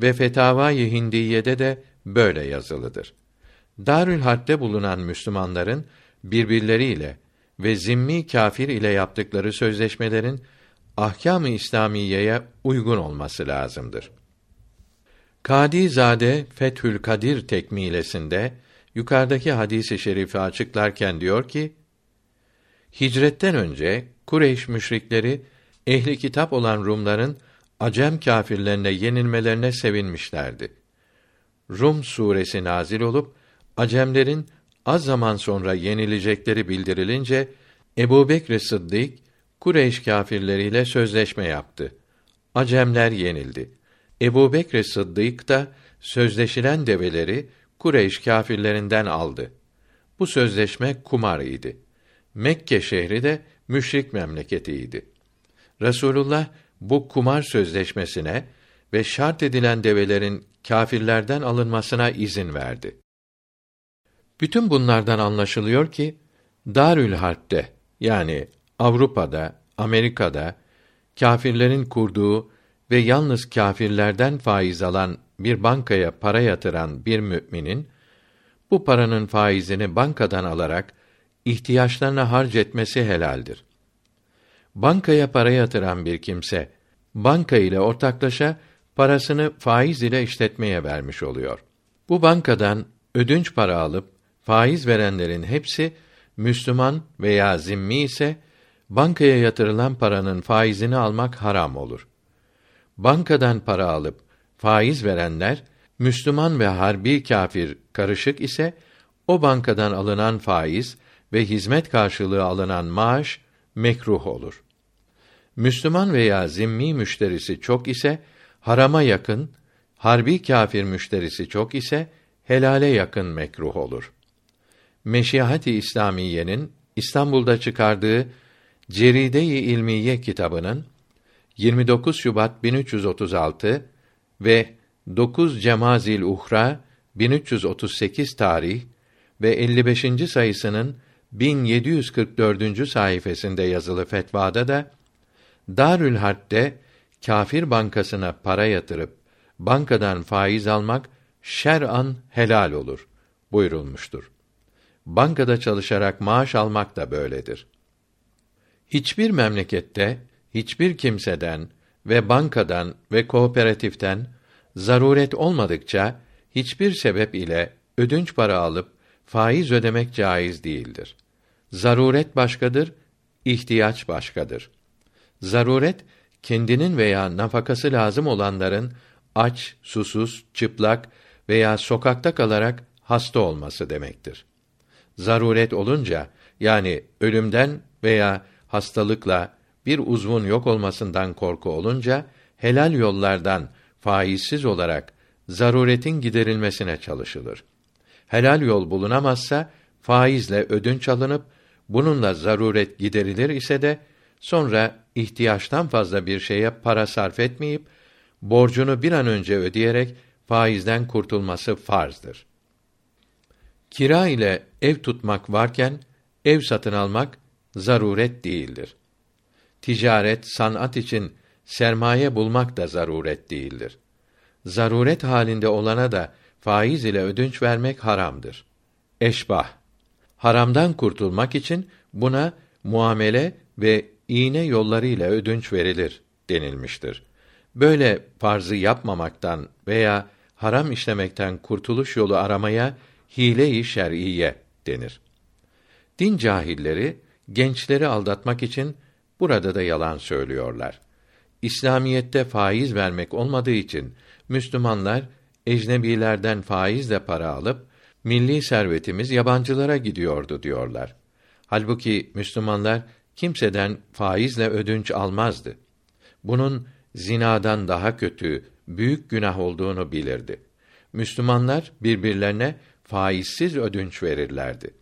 ve Fetavai Hindiye'de de böyle yazılıdır. Darül Harp'te bulunan Müslümanların birbirleriyle ve zimmi kâfir ile yaptıkları sözleşmelerin ahkâm-ı İslamiyeye uygun olması lazımdır. Kadi Zade Fethül Kadir tekmilesinde yukarıdaki hadisi şerifi açıklarken diyor ki: Hicretten önce Kureyş müşrikleri ehli kitap olan Rumların Acem kâfirlerine yenilmelerine sevinmişlerdi. Rum suresi nazil olup Acemlerin az zaman sonra yenilecekleri bildirilince Ebu Bekr Sıddık Kureyş kâfirleriyle sözleşme yaptı. Acemler yenildi. Ebu Bekr Sıddık da sözleşilen develeri Kureyş kâfirlerinden aldı. Bu sözleşme kumar idi. Mekke şehri de müşrik memleketiydi. Resulullah bu kumar sözleşmesine ve şart edilen develerin kâfirlerden alınmasına izin verdi. Bütün bunlardan anlaşılıyor ki Darül Harp'te yani Avrupa'da, Amerika'da kâfirlerin kurduğu ve yalnız kâfirlerden faiz alan bir bankaya para yatıran bir müminin bu paranın faizini bankadan alarak ihtiyaçlarına harc etmesi helaldir. Bankaya para yatıran bir kimse banka ile ortaklaşa parasını faiz ile işletmeye vermiş oluyor. Bu bankadan ödünç para alıp faiz verenlerin hepsi Müslüman veya zimmi ise bankaya yatırılan paranın faizini almak haram olur. Bankadan para alıp faiz verenler Müslüman ve harbi kafir karışık ise o bankadan alınan faiz ve hizmet karşılığı alınan maaş mekruh olur. Müslüman veya zimmi müşterisi çok ise harama yakın, harbi kafir müşterisi çok ise helale yakın mekruh olur. Meşihat-i İslamiyenin İstanbul'da çıkardığı Ceride-i İlmiye kitabının 29 Şubat 1336 ve 9 Cemazil Uhra 1338 tarih ve 55. sayısının 1744. sayfasında yazılı fetvada da Darül Harp'te kafir bankasına para yatırıp bankadan faiz almak şer'an helal olur buyurulmuştur. Bankada çalışarak maaş almak da böyledir. Hiçbir memlekette hiçbir kimseden ve bankadan ve kooperatiften zaruret olmadıkça hiçbir sebep ile ödünç para alıp faiz ödemek caiz değildir. Zaruret başkadır, ihtiyaç başkadır. Zaruret kendinin veya nafakası lazım olanların aç, susuz, çıplak veya sokakta kalarak hasta olması demektir. Zaruret olunca yani ölümden veya hastalıkla bir uzvun yok olmasından korku olunca helal yollardan faizsiz olarak zaruretin giderilmesine çalışılır. Helal yol bulunamazsa faizle ödünç alınıp bununla zaruret giderilir ise de sonra ihtiyaçtan fazla bir şeye para sarf etmeyip borcunu bir an önce ödeyerek faizden kurtulması farzdır. Kira ile ev tutmak varken ev satın almak zaruret değildir. Ticaret, sanat için sermaye bulmak da zaruret değildir. Zaruret halinde olana da faiz ile ödünç vermek haramdır. Eşbah Haramdan kurtulmak için buna muamele ve iğne yollarıyla ödünç verilir denilmiştir. Böyle farzı yapmamaktan veya haram işlemekten kurtuluş yolu aramaya hile-i şer'iye denir. Din cahilleri gençleri aldatmak için burada da yalan söylüyorlar. İslamiyette faiz vermek olmadığı için Müslümanlar ecnebilerden faizle para alıp milli servetimiz yabancılara gidiyordu diyorlar. Halbuki Müslümanlar kimseden faizle ödünç almazdı. Bunun zinadan daha kötü, büyük günah olduğunu bilirdi. Müslümanlar birbirlerine faizsiz ödünç verirlerdi.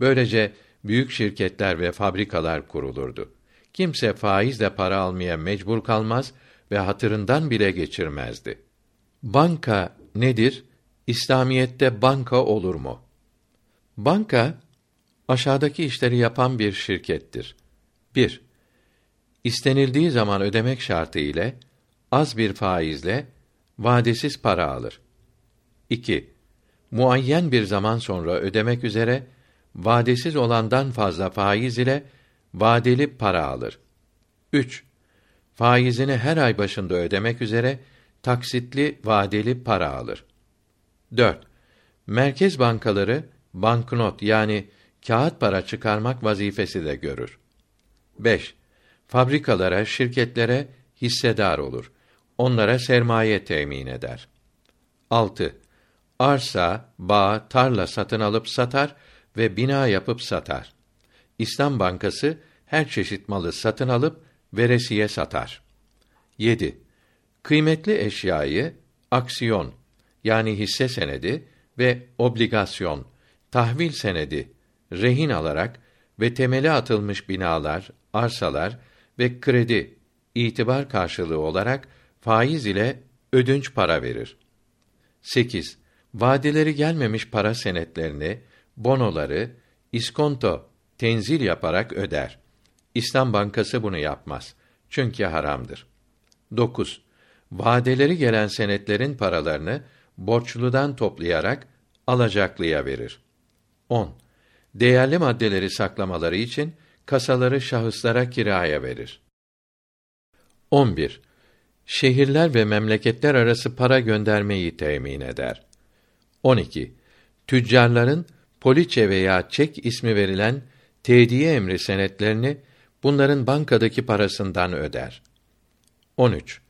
Böylece büyük şirketler ve fabrikalar kurulurdu. Kimse faizle para almaya mecbur kalmaz ve hatırından bile geçirmezdi. Banka nedir? İslamiyette banka olur mu? Banka aşağıdaki işleri yapan bir şirkettir. 1. İstenildiği zaman ödemek şartı ile az bir faizle vadesiz para alır. 2. Muayyen bir zaman sonra ödemek üzere vadesiz olandan fazla faiz ile vadeli para alır. 3. Faizini her ay başında ödemek üzere taksitli vadeli para alır. 4. Merkez bankaları banknot yani kağıt para çıkarmak vazifesi de görür. 5. Fabrikalara, şirketlere hissedar olur. Onlara sermaye temin eder. 6. Arsa, bağ, tarla satın alıp satar ve bina yapıp satar. İslam Bankası her çeşit malı satın alıp veresiye satar. 7. Kıymetli eşyayı aksiyon yani hisse senedi ve obligasyon, tahvil senedi rehin alarak ve temeli atılmış binalar, arsalar ve kredi itibar karşılığı olarak faiz ile ödünç para verir. 8. Vadeleri gelmemiş para senetlerini, bonoları, iskonto, tenzil yaparak öder. İslam Bankası bunu yapmaz. Çünkü haramdır. 9. Vadeleri gelen senetlerin paralarını borçludan toplayarak alacaklıya verir. 10. Değerli maddeleri saklamaları için kasaları şahıslara kiraya verir. 11. şehirler ve memleketler arası para göndermeyi temin eder. 12. Tüccarların poliçe veya çek ismi verilen tediye emri senetlerini bunların bankadaki parasından öder. 13.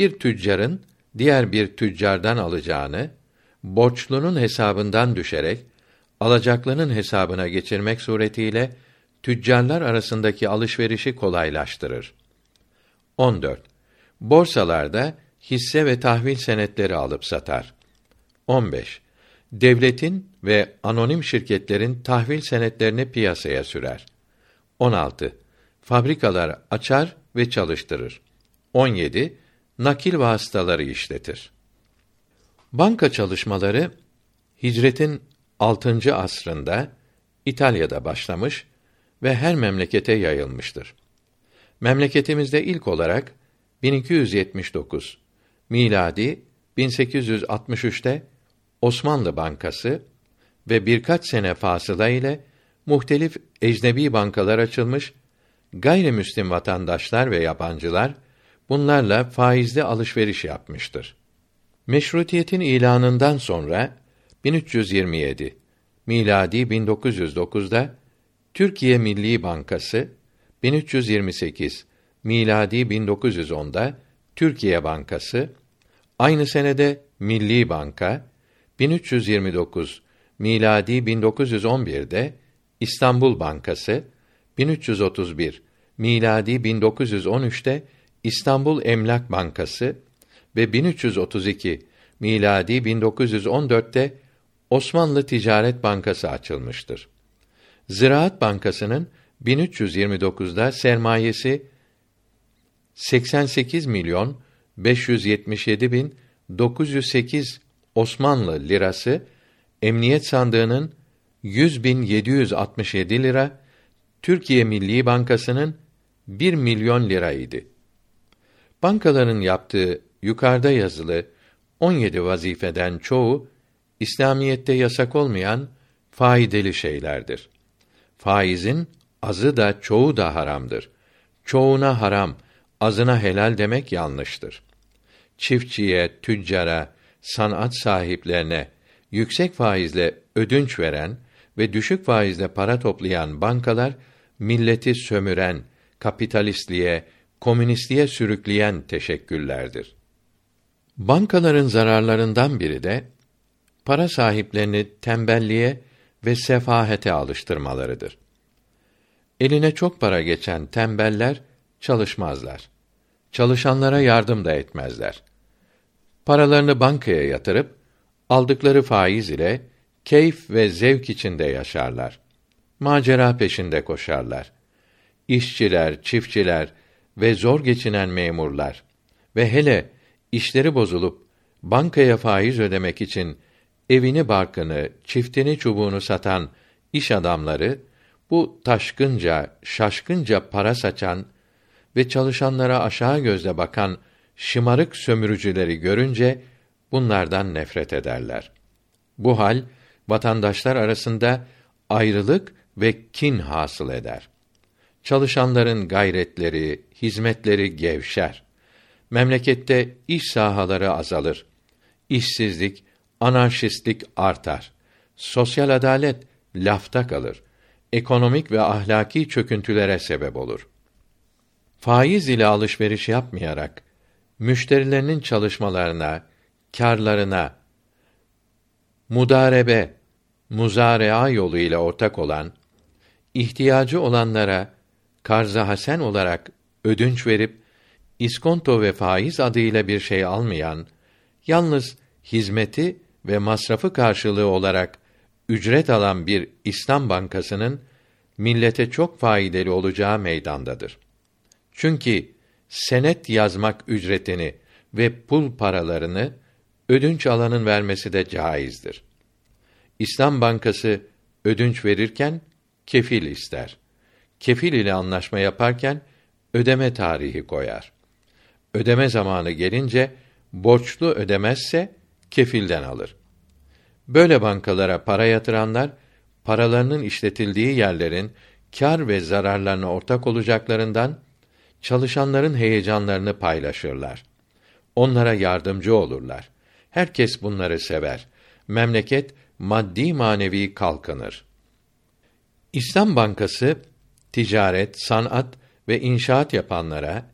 Bir tüccarın diğer bir tüccardan alacağını borçlunun hesabından düşerek alacaklının hesabına geçirmek suretiyle tüccarlar arasındaki alışverişi kolaylaştırır. 14. Borsalarda hisse ve tahvil senetleri alıp satar. 15. Devletin ve anonim şirketlerin tahvil senetlerini piyasaya sürer. 16. Fabrikalar açar ve çalıştırır. 17. Nakil vasıtaları işletir. Banka çalışmaları Hicretin 6. asrında İtalya'da başlamış ve her memlekete yayılmıştır. Memleketimizde ilk olarak 1279 miladi 1863'te Osmanlı Bankası ve birkaç sene fasıla ile muhtelif ecnebi bankalar açılmış, gayrimüslim vatandaşlar ve yabancılar bunlarla faizli alışveriş yapmıştır. Meşrutiyetin ilanından sonra 1327 miladi 1909'da Türkiye Milli Bankası 1328 miladi 1910'da Türkiye Bankası aynı senede Milli Banka 1329 miladi 1911'de İstanbul Bankası 1331 miladi 1913'te İstanbul Emlak Bankası ve 1332 miladi 1914'te Osmanlı Ticaret Bankası açılmıştır. Ziraat Bankası'nın 1329'da sermayesi 88 milyon 577 bin 908 Osmanlı lirası, Emniyet Sandığı'nın 100 bin 767 lira, Türkiye Milli Bankası'nın 1 milyon lira idi. Bankaların yaptığı yukarıda yazılı 17 vazifeden çoğu İslamiyette yasak olmayan faydalı şeylerdir. Faizin azı da çoğu da haramdır. Çoğuna haram, azına helal demek yanlıştır. Çiftçiye, tüccara, sanat sahiplerine yüksek faizle ödünç veren ve düşük faizle para toplayan bankalar milleti sömüren, kapitalistliğe, komünistliğe sürükleyen teşekküllerdir. Bankaların zararlarından biri de para sahiplerini tembelliğe ve sefahete alıştırmalarıdır. Eline çok para geçen tembeller çalışmazlar. Çalışanlara yardım da etmezler. Paralarını bankaya yatırıp aldıkları faiz ile keyif ve zevk içinde yaşarlar. Macera peşinde koşarlar. İşçiler, çiftçiler ve zor geçinen memurlar ve hele işleri bozulup bankaya faiz ödemek için evini barkını, çiftini çubuğunu satan iş adamları bu taşkınca, şaşkınca para saçan ve çalışanlara aşağı gözle bakan şımarık sömürücüleri görünce bunlardan nefret ederler. Bu hal vatandaşlar arasında ayrılık ve kin hasıl eder. Çalışanların gayretleri, hizmetleri gevşer. Memlekette iş sahaları azalır. İşsizlik, anarşistlik artar. Sosyal adalet lafta kalır. Ekonomik ve ahlaki çöküntülere sebep olur. Faiz ile alışveriş yapmayarak müşterilerinin çalışmalarına, karlarına mudarebe, muzarea yolu ile ortak olan, ihtiyacı olanlara karza hasen olarak ödünç verip iskonto ve faiz adıyla bir şey almayan, yalnız hizmeti ve masrafı karşılığı olarak ücret alan bir İslam bankasının millete çok faydalı olacağı meydandadır. Çünkü senet yazmak ücretini ve pul paralarını ödünç alanın vermesi de caizdir. İslam Bankası ödünç verirken kefil ister. Kefil ile anlaşma yaparken ödeme tarihi koyar. Ödeme zamanı gelince borçlu ödemezse kefilden alır. Böyle bankalara para yatıranlar paralarının işletildiği yerlerin kar ve zararlarına ortak olacaklarından çalışanların heyecanlarını paylaşırlar. onlara yardımcı olurlar. Herkes bunları sever. Memleket maddi manevi kalkınır. İslam Bankası ticaret, sanat ve inşaat yapanlara,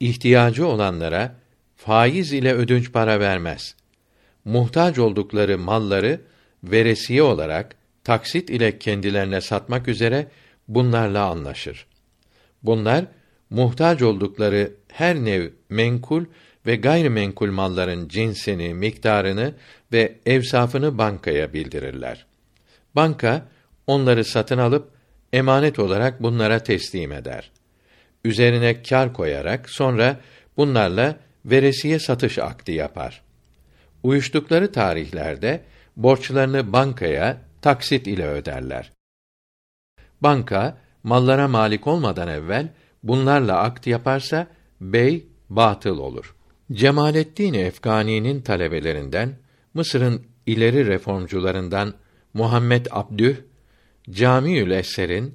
ihtiyacı olanlara faiz ile ödünç para vermez. Muhtaç oldukları malları veresiye olarak taksit ile kendilerine satmak üzere bunlarla anlaşır. Bunlar muhtaç oldukları her nev menkul ve gayrimenkul malların cinsini, miktarını ve evsafını bankaya bildirirler. Banka onları satın alıp emanet olarak bunlara teslim eder. Üzerine kar koyarak sonra bunlarla veresiye satış akdi yapar. Uyuştukları tarihlerde borçlarını bankaya taksit ile öderler. Banka mallara malik olmadan evvel bunlarla akt yaparsa bey batıl olur. Cemalettin Efgani'nin talebelerinden Mısır'ın ileri reformcularından Muhammed Abdüh Camiül Eser'in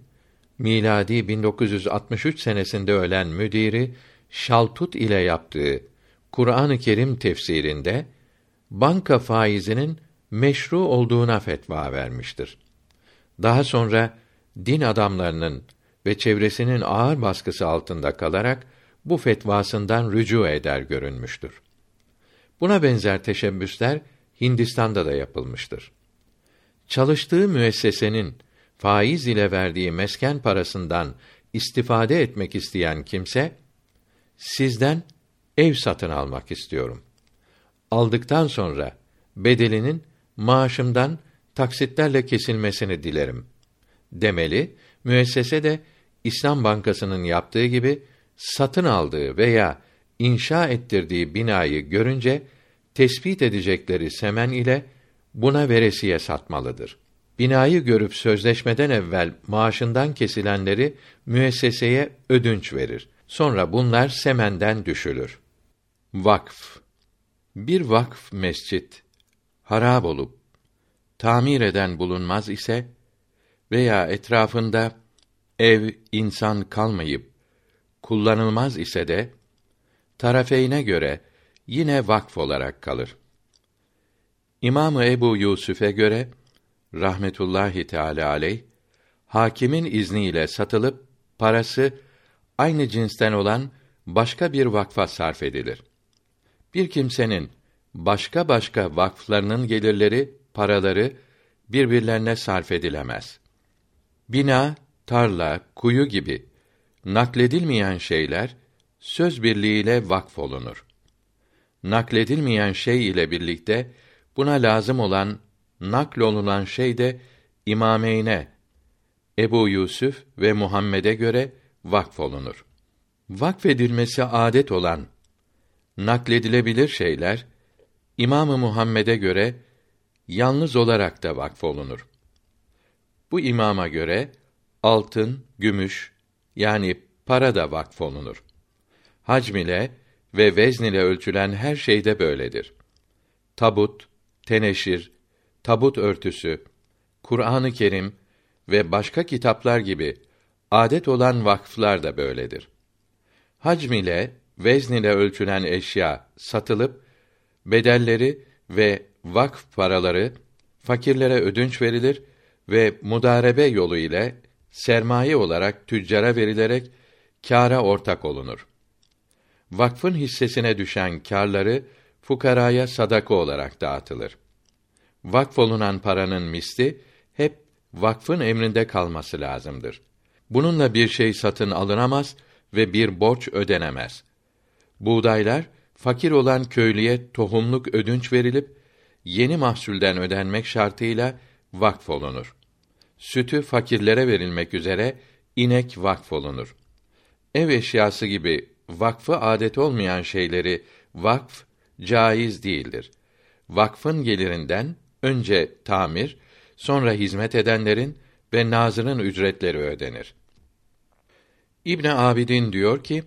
miladi 1963 senesinde ölen müdiri Şaltut ile yaptığı Kur'an-ı Kerim tefsirinde banka faizinin meşru olduğuna fetva vermiştir. Daha sonra din adamlarının ve çevresinin ağır baskısı altında kalarak bu fetvasından rücu eder görünmüştür. Buna benzer teşebbüsler Hindistan'da da yapılmıştır. Çalıştığı müessesenin faiz ile verdiği mesken parasından istifade etmek isteyen kimse sizden ev satın almak istiyorum. Aldıktan sonra bedelinin maaşımdan taksitlerle kesilmesini dilerim demeli. Müessese de İslam Bankası'nın yaptığı gibi satın aldığı veya inşa ettirdiği binayı görünce tespit edecekleri semen ile buna veresiye satmalıdır. Binayı görüp sözleşmeden evvel maaşından kesilenleri müesseseye ödünç verir. Sonra bunlar semenden düşülür. Vakf Bir vakf mescit harab olup tamir eden bulunmaz ise veya etrafında ev insan kalmayıp kullanılmaz ise de tarafeyne göre yine vakf olarak kalır. İmamı Ebu Yusuf'e göre rahmetullahi teala aleyh hakimin izniyle satılıp parası aynı cinsten olan başka bir vakfa sarf edilir. Bir kimsenin başka başka vakflarının gelirleri, paraları birbirlerine sarf edilemez. Bina, tarla, kuyu gibi nakledilmeyen şeyler söz birliğiyle vakf olunur. Nakledilmeyen şey ile birlikte buna lazım olan naklolunan şey de imameyne Ebu Yusuf ve Muhammed'e göre vakfolunur. Vakfedilmesi adet olan nakledilebilir şeyler İmamı Muhammed'e göre yalnız olarak da vakfolunur. Bu imama göre altın, gümüş yani para da vakfolunur. Hacm ile ve vezn ile ölçülen her şey de böyledir. Tabut, teneşir, tabut örtüsü, Kur'an-ı Kerim ve başka kitaplar gibi adet olan vakıflar da böyledir. Hacm ile vezn ile ölçülen eşya satılıp bedelleri ve vakf paraları fakirlere ödünç verilir ve mudarebe yolu ile sermaye olarak tüccara verilerek kâra ortak olunur. Vakfın hissesine düşen kârları fukaraya sadaka olarak dağıtılır. Vakfolunan paranın misli hep vakfın emrinde kalması lazımdır. Bununla bir şey satın alınamaz ve bir borç ödenemez. Buğdaylar fakir olan köylüye tohumluk ödünç verilip yeni mahsulden ödenmek şartıyla vakfolunur. Sütü fakirlere verilmek üzere inek vakfolunur. Ev eşyası gibi vakfı adet olmayan şeyleri vakf caiz değildir. Vakfın gelirinden önce tamir, sonra hizmet edenlerin ve nazırın ücretleri ödenir. İbn Abidin diyor ki,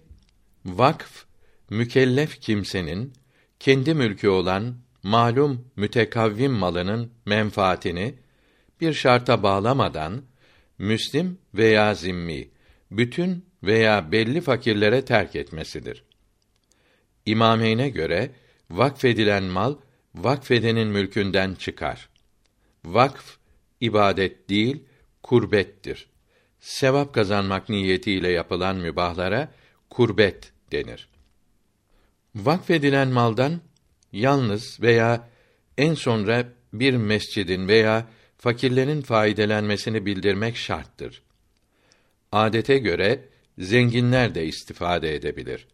vakf mükellef kimsenin kendi mülkü olan malum mütekavvim malının menfaatini bir şarta bağlamadan müslim veya zimmi bütün veya belli fakirlere terk etmesidir. İmameyne göre vakfedilen mal vakfedenin mülkünden çıkar. Vakf ibadet değil, kurbettir. Sevap kazanmak niyetiyle yapılan mübahlara kurbet denir. Vakfedilen maldan yalnız veya en sonra bir mescidin veya fakirlerin faydelenmesini bildirmek şarttır. Adete göre zenginler de istifade edebilir.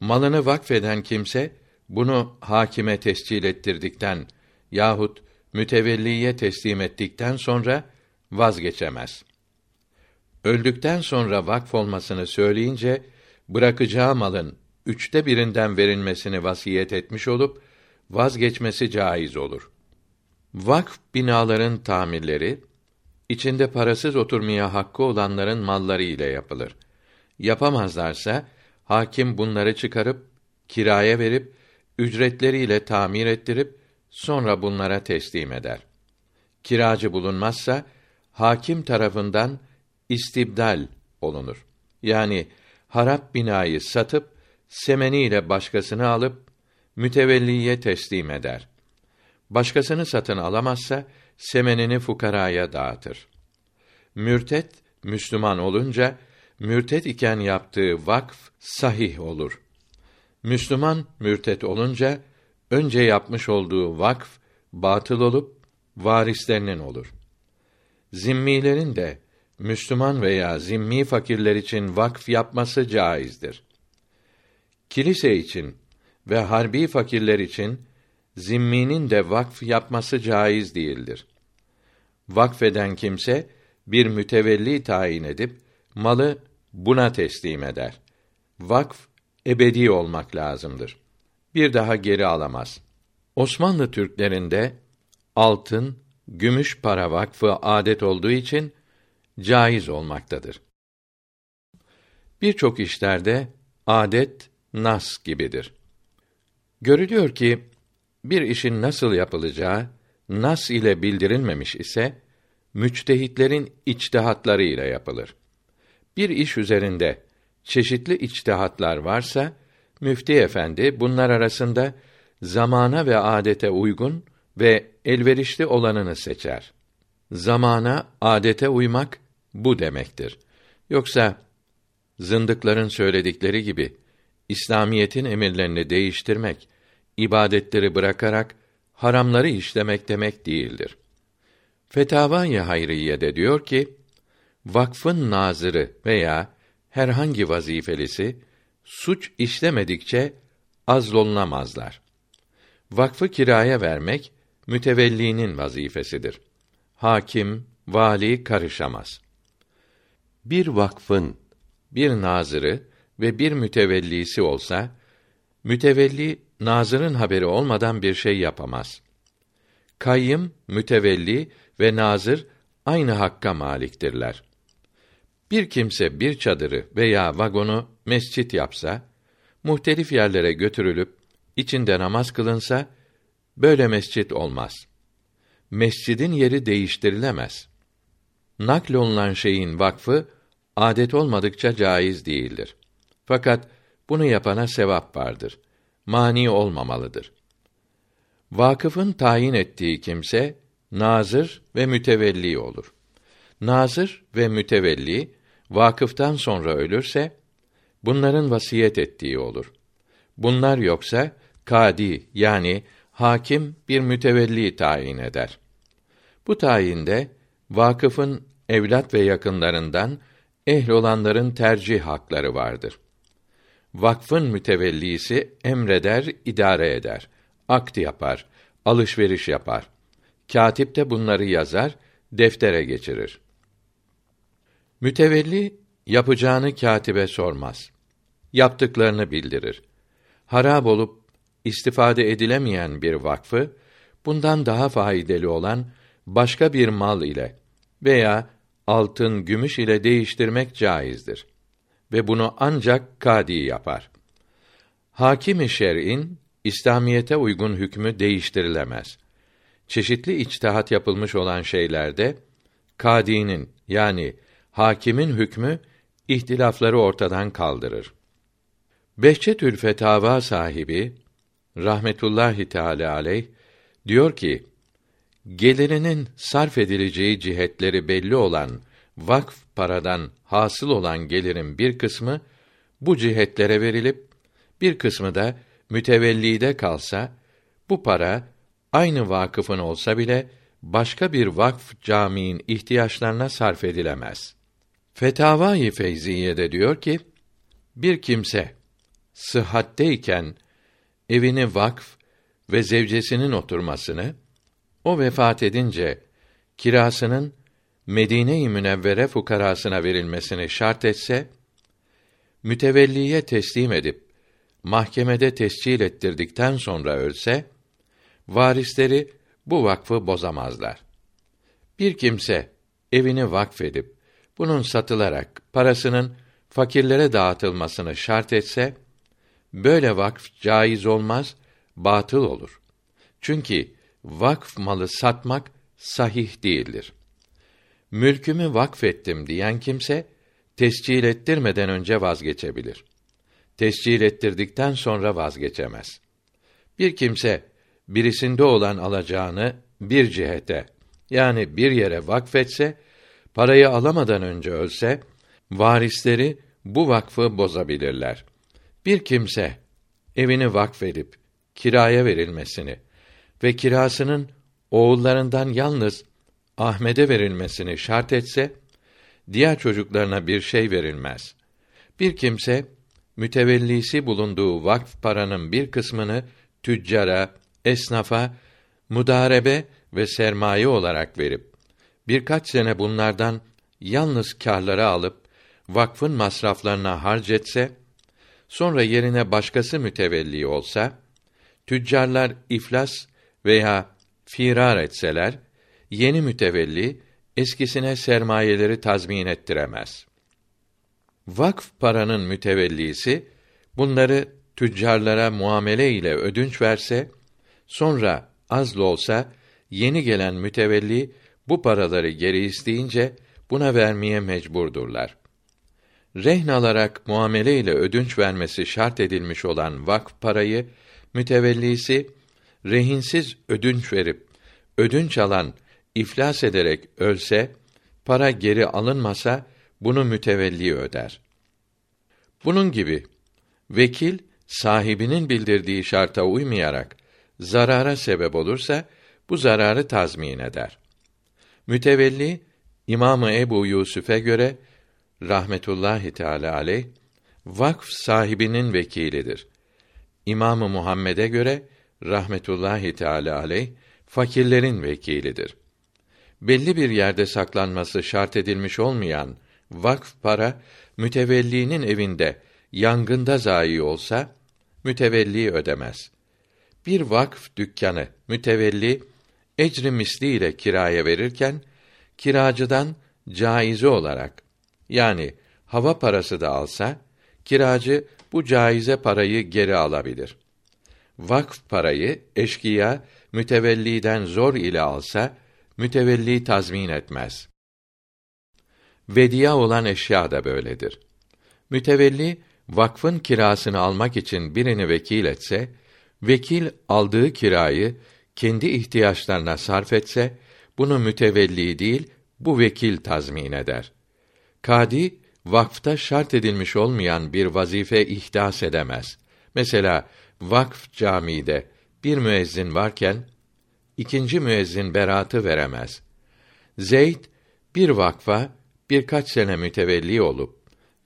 Malını vakfeden kimse bunu hakime tescil ettirdikten yahut mütevelliye teslim ettikten sonra vazgeçemez. Öldükten sonra vakf olmasını söyleyince bırakacağı malın üçte birinden verilmesini vasiyet etmiş olup vazgeçmesi caiz olur. Vakf binaların tamirleri içinde parasız oturmaya hakkı olanların malları ile yapılır. Yapamazlarsa hakim bunları çıkarıp kiraya verip ücretleriyle tamir ettirip sonra bunlara teslim eder. Kiracı bulunmazsa hakim tarafından istibdal olunur. Yani harap binayı satıp semeniyle başkasını alıp mütevelliye teslim eder. Başkasını satın alamazsa semenini fukaraya dağıtır. Mürtet Müslüman olunca mürtet iken yaptığı vakf sahih olur. Müslüman mürtet olunca önce yapmış olduğu vakf batıl olup varislerinin olur. Zimmilerin de Müslüman veya zimmi fakirler için vakf yapması caizdir. Kilise için ve harbi fakirler için zimminin de vakf yapması caiz değildir. Vakfeden kimse bir mütevelli tayin edip malı buna teslim eder. Vakf ebedi olmak lazımdır. Bir daha geri alamaz. Osmanlı Türklerinde altın, gümüş para vakfı adet olduğu için caiz olmaktadır. Birçok işlerde adet nas gibidir. Görülüyor ki bir işin nasıl yapılacağı nas ile bildirilmemiş ise müçtehitlerin içtihatları ile yapılır. Bir iş üzerinde çeşitli içtihatlar varsa müfti efendi bunlar arasında zamana ve adete uygun ve elverişli olanını seçer. Zamana, adete uymak bu demektir. Yoksa zındıkların söyledikleri gibi İslamiyetin emirlerini değiştirmek, ibadetleri bırakarak haramları işlemek demek değildir. Fetavâ-i Hayriye'de diyor ki, vakfın nazırı veya herhangi vazifelisi suç işlemedikçe azlolunamazlar. Vakfı kiraya vermek mütevellinin vazifesidir. Hakim, vali karışamaz. Bir vakfın bir nazırı ve bir mütevellisi olsa, mütevelli nazırın haberi olmadan bir şey yapamaz. Kayyım, mütevelli ve nazır aynı hakka maliktirler. Bir kimse bir çadırı veya vagonu mescit yapsa, muhtelif yerlere götürülüp içinde namaz kılınsa böyle mescit olmaz. Mescidin yeri değiştirilemez. Nakl olunan şeyin vakfı adet olmadıkça caiz değildir. Fakat bunu yapana sevap vardır. Mani olmamalıdır. Vakıfın tayin ettiği kimse nazır ve mütevelli olur. Nazır ve mütevelli vakıftan sonra ölürse bunların vasiyet ettiği olur. Bunlar yoksa kadi yani hakim bir mütevelli tayin eder. Bu tayinde vakıfın evlat ve yakınlarından ehl olanların tercih hakları vardır. Vakfın mütevellisi emreder, idare eder. Akt yapar, alışveriş yapar. Katip de bunları yazar, deftere geçirir. Mütevelli yapacağını katibe sormaz. Yaptıklarını bildirir. Harab olup istifade edilemeyen bir vakfı bundan daha faydalı olan başka bir mal ile veya altın, gümüş ile değiştirmek caizdir ve bunu ancak kadi yapar. Hakim-i şer'in İslamiyete uygun hükmü değiştirilemez. Çeşitli içtihat yapılmış olan şeylerde kadinin yani hakimin hükmü ihtilafları ortadan kaldırır. Behçetül Fetava sahibi rahmetullahi teala aleyh diyor ki gelirinin sarf edileceği cihetleri belli olan vakf paradan hasıl olan gelirin bir kısmı bu cihetlere verilip bir kısmı da mütevellide kalsa bu para aynı vakıfın olsa bile başka bir vakf camiin ihtiyaçlarına sarf edilemez. Fetavai Feyziye diyor ki bir kimse sıhhatteyken evini vakf ve zevcesinin oturmasını o vefat edince kirasının Medine-i Münevvere fukarasına verilmesini şart etse mütevelliye teslim edip mahkemede tescil ettirdikten sonra ölse varisleri bu vakfı bozamazlar. Bir kimse evini vakfedip bunun satılarak parasının fakirlere dağıtılmasını şart etse böyle vakf caiz olmaz, batıl olur. Çünkü vakf malı satmak sahih değildir. Mülkümü vakfettim diyen kimse tescil ettirmeden önce vazgeçebilir. Tescil ettirdikten sonra vazgeçemez. Bir kimse birisinde olan alacağını bir cihete yani bir yere vakfetse parayı alamadan önce ölse varisleri bu vakfı bozabilirler. Bir kimse evini vakfedip kiraya verilmesini ve kirasının oğullarından yalnız Ahmet'e verilmesini şart etse diğer çocuklarına bir şey verilmez. Bir kimse mütevellisi bulunduğu vakf paranın bir kısmını tüccara, esnafa, mudarebe ve sermaye olarak verip birkaç sene bunlardan yalnız kârları alıp vakfın masraflarına harcetse sonra yerine başkası mütevelli olsa tüccarlar iflas veya firar etseler yeni mütevelli eskisine sermayeleri tazmin ettiremez. Vakf paranın mütevellisi bunları tüccarlara muamele ile ödünç verse sonra az olsa yeni gelen mütevelli bu paraları geri isteyince buna vermeye mecburdurlar. Rehn alarak muamele ile ödünç vermesi şart edilmiş olan vakf parayı mütevellisi rehinsiz ödünç verip ödünç alan iflas ederek ölse para geri alınmasa bunu mütevelli öder. Bunun gibi vekil sahibinin bildirdiği şarta uymayarak zarara sebep olursa bu zararı tazmin eder. Mütevelli İmamı Ebu Yusuf'e göre rahmetullahi teala aleyh vakf sahibinin vekilidir. İmamı Muhammed'e göre rahmetullahi teala aleyh fakirlerin vekilidir. Belli bir yerde saklanması şart edilmiş olmayan vakf para mütevellinin evinde yangında zayi olsa mütevelli ödemez. Bir vakf dükkanı mütevelli ecri misli ile kiraya verirken kiracıdan caizi olarak yani hava parası da alsa kiracı bu caize parayı geri alabilir. Vakf parayı eşkıya mütevelliden zor ile alsa mütevelli tazmin etmez. Vediya olan eşya da böyledir. Mütevelli vakfın kirasını almak için birini vekil etse, vekil aldığı kirayı kendi ihtiyaçlarına sarf etse, bunu mütevelli değil, bu vekil tazmin eder. Kadi, vakfta şart edilmiş olmayan bir vazife ihdas edemez. Mesela, vakf camide bir müezzin varken, ikinci müezzin beratı veremez. Zeyd, bir vakfa birkaç sene mütevelli olup,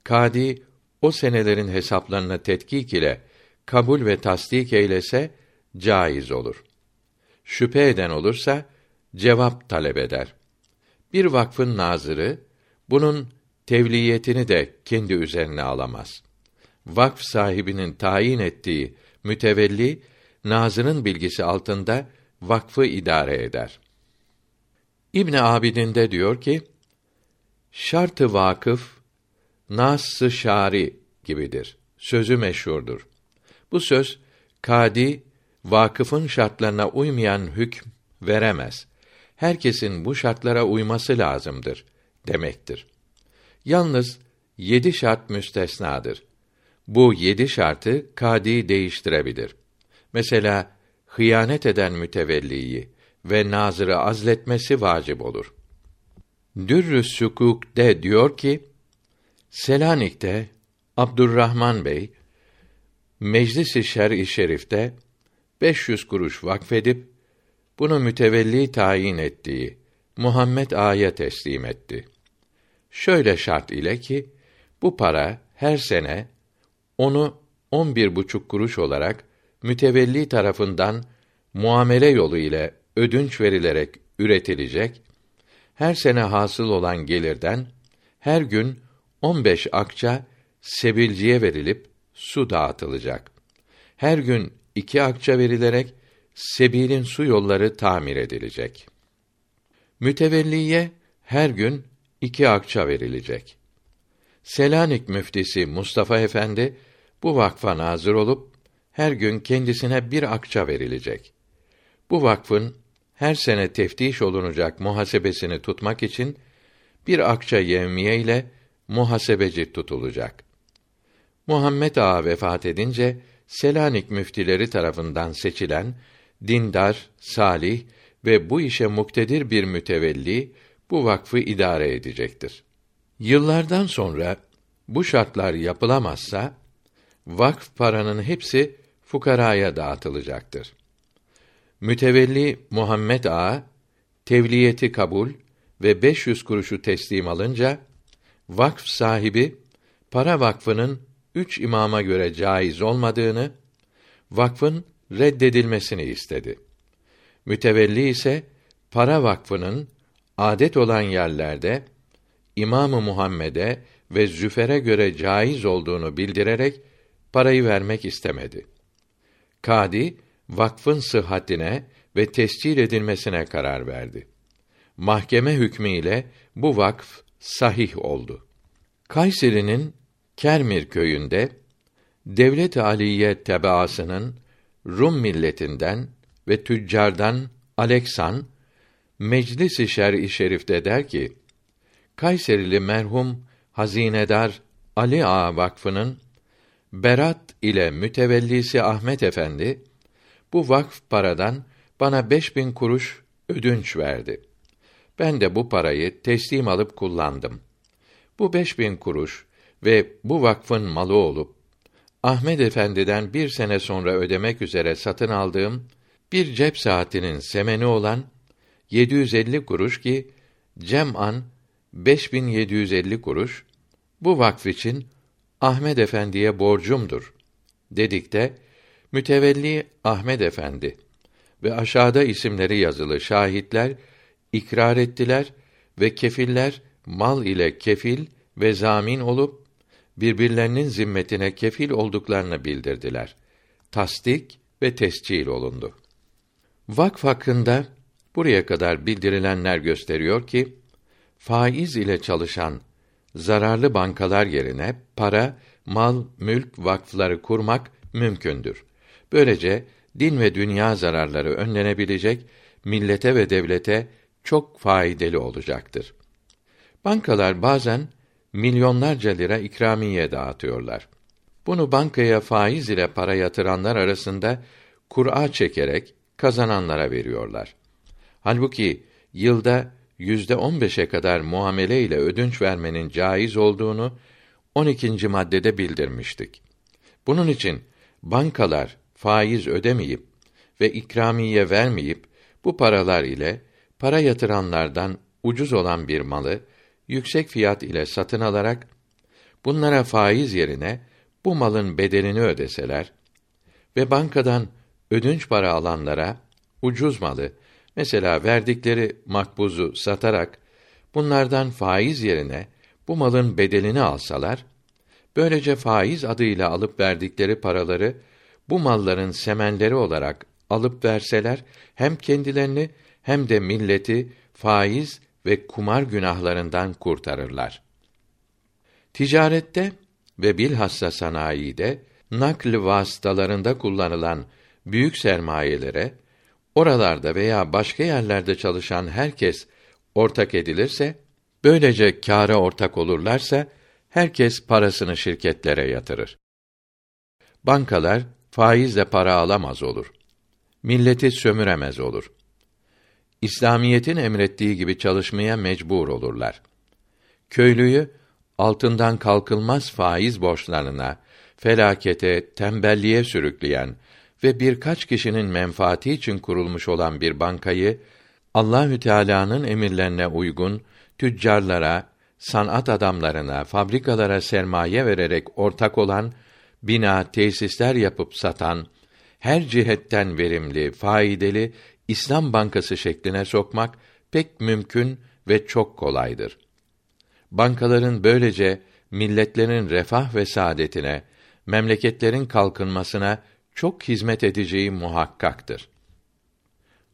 kadi o senelerin hesaplarını tetkik ile kabul ve tasdik eylese caiz olur. Şüphe eden olursa cevap talep eder. Bir vakfın nazırı bunun tevliyetini de kendi üzerine alamaz. Vakf sahibinin tayin ettiği mütevelli nazırın bilgisi altında vakfı idare eder. İbn Abidin de diyor ki: Şartı vakıf nas şari gibidir. Sözü meşhurdur. Bu söz kadi vakıfın şartlarına uymayan hükm veremez. Herkesin bu şartlara uyması lazımdır demektir. Yalnız yedi şart müstesnadır. Bu yedi şartı kadi değiştirebilir. Mesela hıyanet eden mütevelliyi ve nazırı azletmesi vacip olur. Dürrü Sükûk de diyor ki, Selanik'te Abdurrahman Bey Meclis-i Şer'i Şerif'te 500 kuruş vakfedip bunu mütevelli tayin ettiği Muhammed A'ya teslim etti. Şöyle şart ile ki bu para her sene onu on bir buçuk kuruş olarak mütevelli tarafından muamele yolu ile ödünç verilerek üretilecek, her sene hasıl olan gelirden her gün on beş akça sebilciye verilip su dağıtılacak. Her gün iki akça verilerek sebilin su yolları tamir edilecek. Mütevelliye her gün iki akça verilecek. Selanik müftisi Mustafa Efendi bu vakfa nazır olup her gün kendisine bir akça verilecek. Bu vakfın her sene teftiş olunacak muhasebesini tutmak için bir akça yevmiye ile muhasebeci tutulacak. Muhammed Ağa vefat edince Selanik müftileri tarafından seçilen dindar, salih ve bu işe muktedir bir mütevelli bu vakfı idare edecektir. Yıllardan sonra bu şartlar yapılamazsa vakf paranın hepsi fukaraya dağıtılacaktır. Mütevelli Muhammed Ağa tevliyeti kabul ve 500 kuruşu teslim alınca vakf sahibi para vakfının üç imama göre caiz olmadığını, vakfın reddedilmesini istedi. Mütevelli ise para vakfının adet olan yerlerde İmamı Muhammed'e ve Züfer'e göre caiz olduğunu bildirerek parayı vermek istemedi. Kadi vakfın sıhhatine ve tescil edilmesine karar verdi. Mahkeme hükmü ile bu vakf sahih oldu. Kayseri'nin Kermir köyünde Devlet Aliye tebaasının Rum milletinden ve tüccardan Aleksan Meclis-i Şer'i Şerif'te der ki: Kayserili merhum hazinedar Ali Ağa Vakfı'nın Berat ile mütevellisi Ahmet Efendi bu vakf paradan bana beş bin kuruş ödünç verdi. Ben de bu parayı teslim alıp kullandım. Bu beş bin kuruş ve bu vakfın malı olup Ahmet Efendi'den bir sene sonra ödemek üzere satın aldığım bir cep saatinin semeni olan 750 kuruş ki cem'an 5750 kuruş bu vakf için Ahmet Efendi'ye borcumdur dedikte mütevelli Ahmet Efendi ve aşağıda isimleri yazılı şahitler ikrar ettiler ve kefiller mal ile kefil ve zamin olup birbirlerinin zimmetine kefil olduklarını bildirdiler. Tasdik ve tescil olundu. Vakf hakkında buraya kadar bildirilenler gösteriyor ki faiz ile çalışan zararlı bankalar yerine para, mal, mülk vakfları kurmak mümkündür. Böylece din ve dünya zararları önlenebilecek, millete ve devlete çok faydalı olacaktır. Bankalar bazen milyonlarca lira ikramiye dağıtıyorlar. Bunu bankaya faiz ile para yatıranlar arasında kur'a çekerek kazananlara veriyorlar. Halbuki yılda yüzde on beşe kadar muamele ile ödünç vermenin caiz olduğunu 12. maddede bildirmiştik. Bunun için bankalar faiz ödemeyip ve ikramiye vermeyip bu paralar ile para yatıranlardan ucuz olan bir malı yüksek fiyat ile satın alarak bunlara faiz yerine bu malın bedelini ödeseler ve bankadan ödünç para alanlara ucuz malı mesela verdikleri makbuzu satarak bunlardan faiz yerine bu malın bedelini alsalar böylece faiz adıyla alıp verdikleri paraları bu malların semenleri olarak alıp verseler hem kendilerini hem de milleti faiz ve kumar günahlarından kurtarırlar. Ticarette ve bilhassa sanayide nakl vasıtalarında kullanılan büyük sermayelere oralarda veya başka yerlerde çalışan herkes ortak edilirse böylece kâra ortak olurlarsa herkes parasını şirketlere yatırır. Bankalar faizle para alamaz olur. Milleti sömüremez olur. İslamiyetin emrettiği gibi çalışmaya mecbur olurlar. Köylüyü altından kalkılmaz faiz borçlarına, felakete, tembelliğe sürükleyen ve birkaç kişinin menfaati için kurulmuş olan bir bankayı Allahü Teala'nın emirlerine uygun tüccarlara, sanat adamlarına, fabrikalara sermaye vererek ortak olan, bina, tesisler yapıp satan, her cihetten verimli, faydalı İslam Bankası şekline sokmak pek mümkün ve çok kolaydır. Bankaların böylece milletlerin refah ve saadetine, memleketlerin kalkınmasına çok hizmet edeceği muhakkaktır.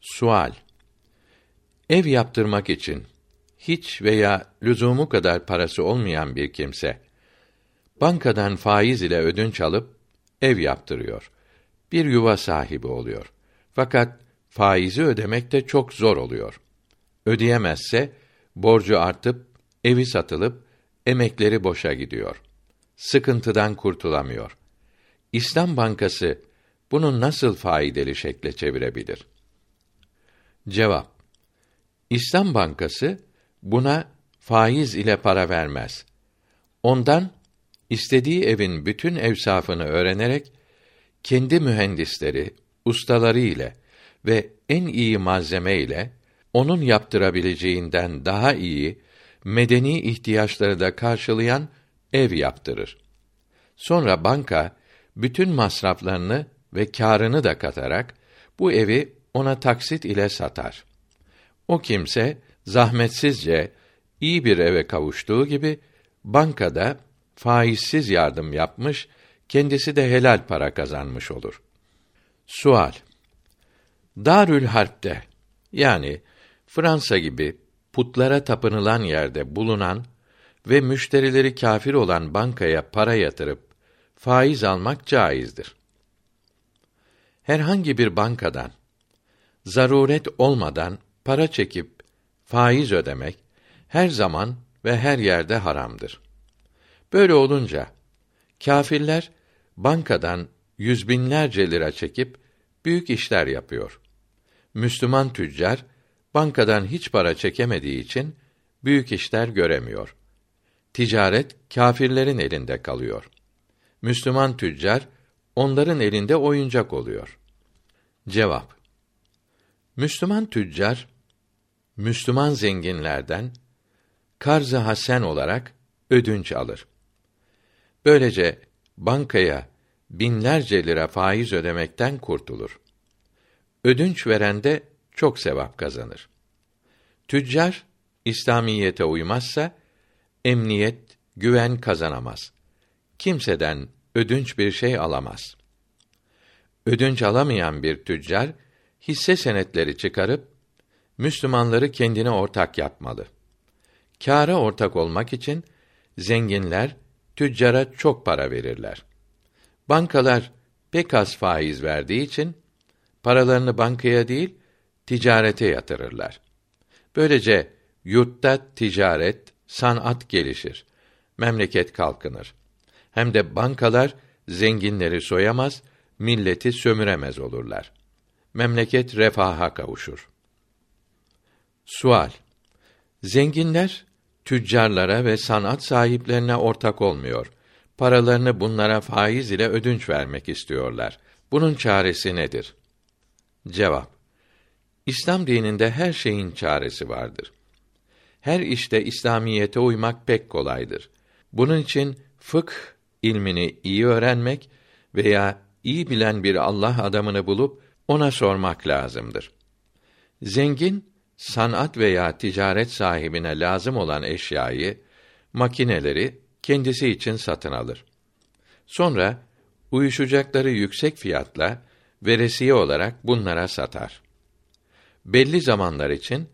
Sual Ev yaptırmak için hiç veya lüzumu kadar parası olmayan bir kimse bankadan faiz ile ödünç alıp ev yaptırıyor. Bir yuva sahibi oluyor. Fakat faizi ödemek de çok zor oluyor. Ödeyemezse borcu artıp evi satılıp emekleri boşa gidiyor. Sıkıntıdan kurtulamıyor. İslam Bankası bunu nasıl faydalı şekle çevirebilir? Cevap İslam Bankası buna faiz ile para vermez. Ondan istediği evin bütün evsafını öğrenerek kendi mühendisleri, ustaları ile ve en iyi malzeme ile onun yaptırabileceğinden daha iyi medeni ihtiyaçları da karşılayan ev yaptırır. Sonra banka bütün masraflarını ve kârını da katarak bu evi ona taksit ile satar. O kimse zahmetsizce iyi bir eve kavuştuğu gibi bankada faizsiz yardım yapmış, kendisi de helal para kazanmış olur. Sual Darül Harp'te yani Fransa gibi putlara tapınılan yerde bulunan ve müşterileri kâfir olan bankaya para yatırıp faiz almak caizdir. Herhangi bir bankadan zaruret olmadan para çekip faiz ödemek her zaman ve her yerde haramdır. Böyle olunca kâfirler bankadan yüz binlerce lira çekip büyük işler yapıyor. Müslüman tüccar bankadan hiç para çekemediği için büyük işler göremiyor. Ticaret kâfirlerin elinde kalıyor. Müslüman tüccar onların elinde oyuncak oluyor. Cevap Müslüman tüccar Müslüman zenginlerden karz-ı hasen olarak ödünç alır. Böylece bankaya binlerce lira faiz ödemekten kurtulur. Ödünç veren de çok sevap kazanır. Tüccar İslamiyete uymazsa emniyet, güven kazanamaz. Kimseden ödünç bir şey alamaz. Ödünç alamayan bir tüccar hisse senetleri çıkarıp Müslümanları kendine ortak yapmalı. Kâra ortak olmak için zenginler tüccara çok para verirler. Bankalar pek az faiz verdiği için paralarını bankaya değil ticarete yatırırlar. Böylece yurtta ticaret, sanat gelişir. Memleket kalkınır. Hem de bankalar zenginleri soyamaz, milleti sömüremez olurlar. Memleket refaha kavuşur. Sual Zenginler tüccarlara ve sanat sahiplerine ortak olmuyor. Paralarını bunlara faiz ile ödünç vermek istiyorlar. Bunun çaresi nedir? Cevap İslam dininde her şeyin çaresi vardır. Her işte İslamiyete uymak pek kolaydır. Bunun için fıkh ilmini iyi öğrenmek veya iyi bilen bir Allah adamını bulup ona sormak lazımdır. Zengin sanat veya ticaret sahibine lazım olan eşyayı, makineleri kendisi için satın alır. Sonra uyuşacakları yüksek fiyatla veresiye olarak bunlara satar. Belli zamanlar için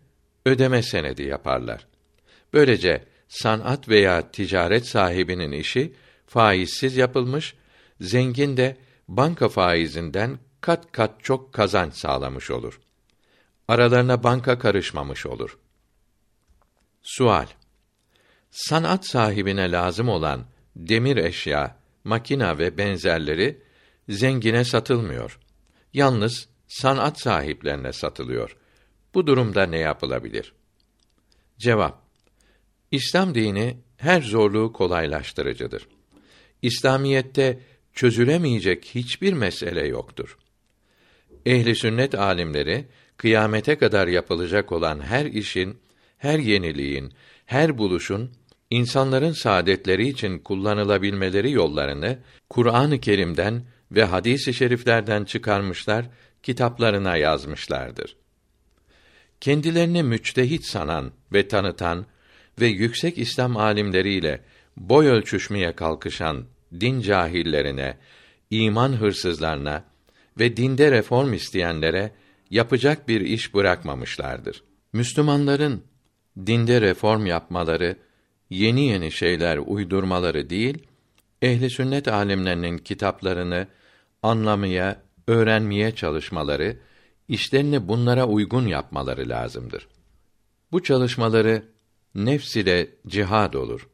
ödeme senedi yaparlar. Böylece sanat veya ticaret sahibinin işi faizsiz yapılmış, zengin de banka faizinden kat kat çok kazanç sağlamış olur. Aralarına banka karışmamış olur. Sual Sanat sahibine lazım olan demir eşya, makina ve benzerleri zengine satılmıyor. Yalnız sanat sahiplerine satılıyor. Bu durumda ne yapılabilir? Cevap: İslam dini her zorluğu kolaylaştırıcıdır. İslamiyette çözülemeyecek hiçbir mesele yoktur. Ehli sünnet alimleri kıyamete kadar yapılacak olan her işin, her yeniliğin, her buluşun insanların saadetleri için kullanılabilmeleri yollarını Kur'an-ı Kerim'den ve hadis-i şeriflerden çıkarmışlar, kitaplarına yazmışlardır. Kendilerini müçtehit sanan ve tanıtan ve yüksek İslam alimleriyle boy ölçüşmeye kalkışan din cahillerine, iman hırsızlarına ve dinde reform isteyenlere yapacak bir iş bırakmamışlardır. Müslümanların dinde reform yapmaları, yeni yeni şeyler uydurmaları değil, ehli sünnet alimlerinin kitaplarını anlamaya, öğrenmeye çalışmaları, işlerini bunlara uygun yapmaları lazımdır. Bu çalışmaları nefs ile cihad olur.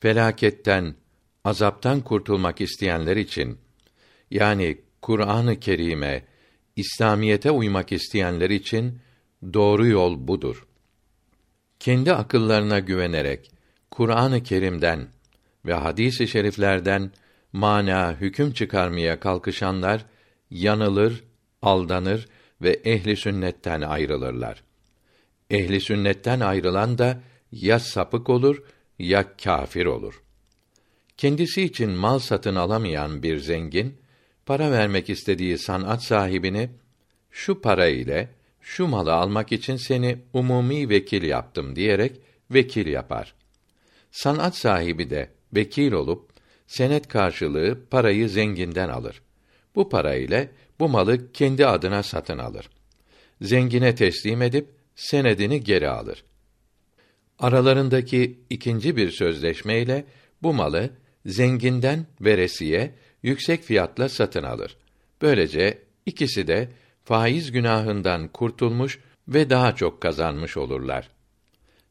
Felaketten, azaptan kurtulmak isteyenler için yani Kur'an-ı Kerim'e, İslamiyete uymak isteyenler için doğru yol budur. Kendi akıllarına güvenerek Kur'an-ı Kerim'den ve hadis-i şeriflerden mana hüküm çıkarmaya kalkışanlar yanılır, aldanır ve ehli sünnetten ayrılırlar. Ehli sünnetten ayrılan da ya sapık olur ya kâfir olur. Kendisi için mal satın alamayan bir zengin para vermek istediği sanat sahibini şu para ile şu malı almak için seni umumi vekil yaptım diyerek vekil yapar. Sanat sahibi de vekil olup senet karşılığı parayı zenginden alır. Bu para ile bu malı kendi adına satın alır. Zengine teslim edip senedini geri alır. Aralarındaki ikinci bir sözleşme ile bu malı zenginden veresiye yüksek fiyatla satın alır. Böylece ikisi de faiz günahından kurtulmuş ve daha çok kazanmış olurlar.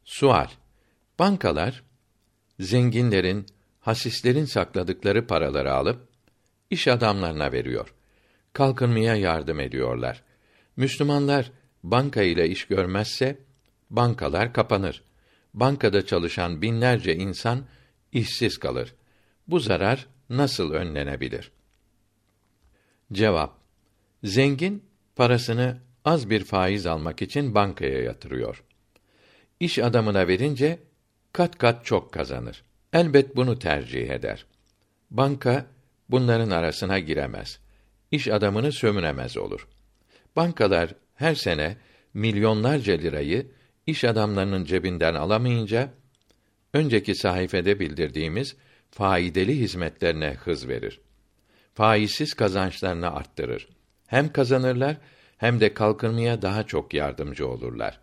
Sual: Bankalar zenginlerin, hasislerin sakladıkları paraları alıp iş adamlarına veriyor. Kalkınmaya yardım ediyorlar. Müslümanlar banka ile iş görmezse bankalar kapanır. Bankada çalışan binlerce insan işsiz kalır. Bu zarar nasıl önlenebilir? Cevap: Zengin parasını az bir faiz almak için bankaya yatırıyor. İş adamına verince kat kat çok kazanır. Elbet bunu tercih eder. Banka bunların arasına giremez. İş adamını sömüremez olur. Bankalar her sene milyonlarca lirayı iş adamlarının cebinden alamayınca önceki sayfede bildirdiğimiz faideli hizmetlerine hız verir. Faizsiz kazançlarını arttırır. Hem kazanırlar hem de kalkınmaya daha çok yardımcı olurlar.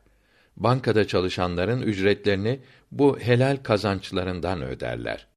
Bankada çalışanların ücretlerini bu helal kazançlarından öderler.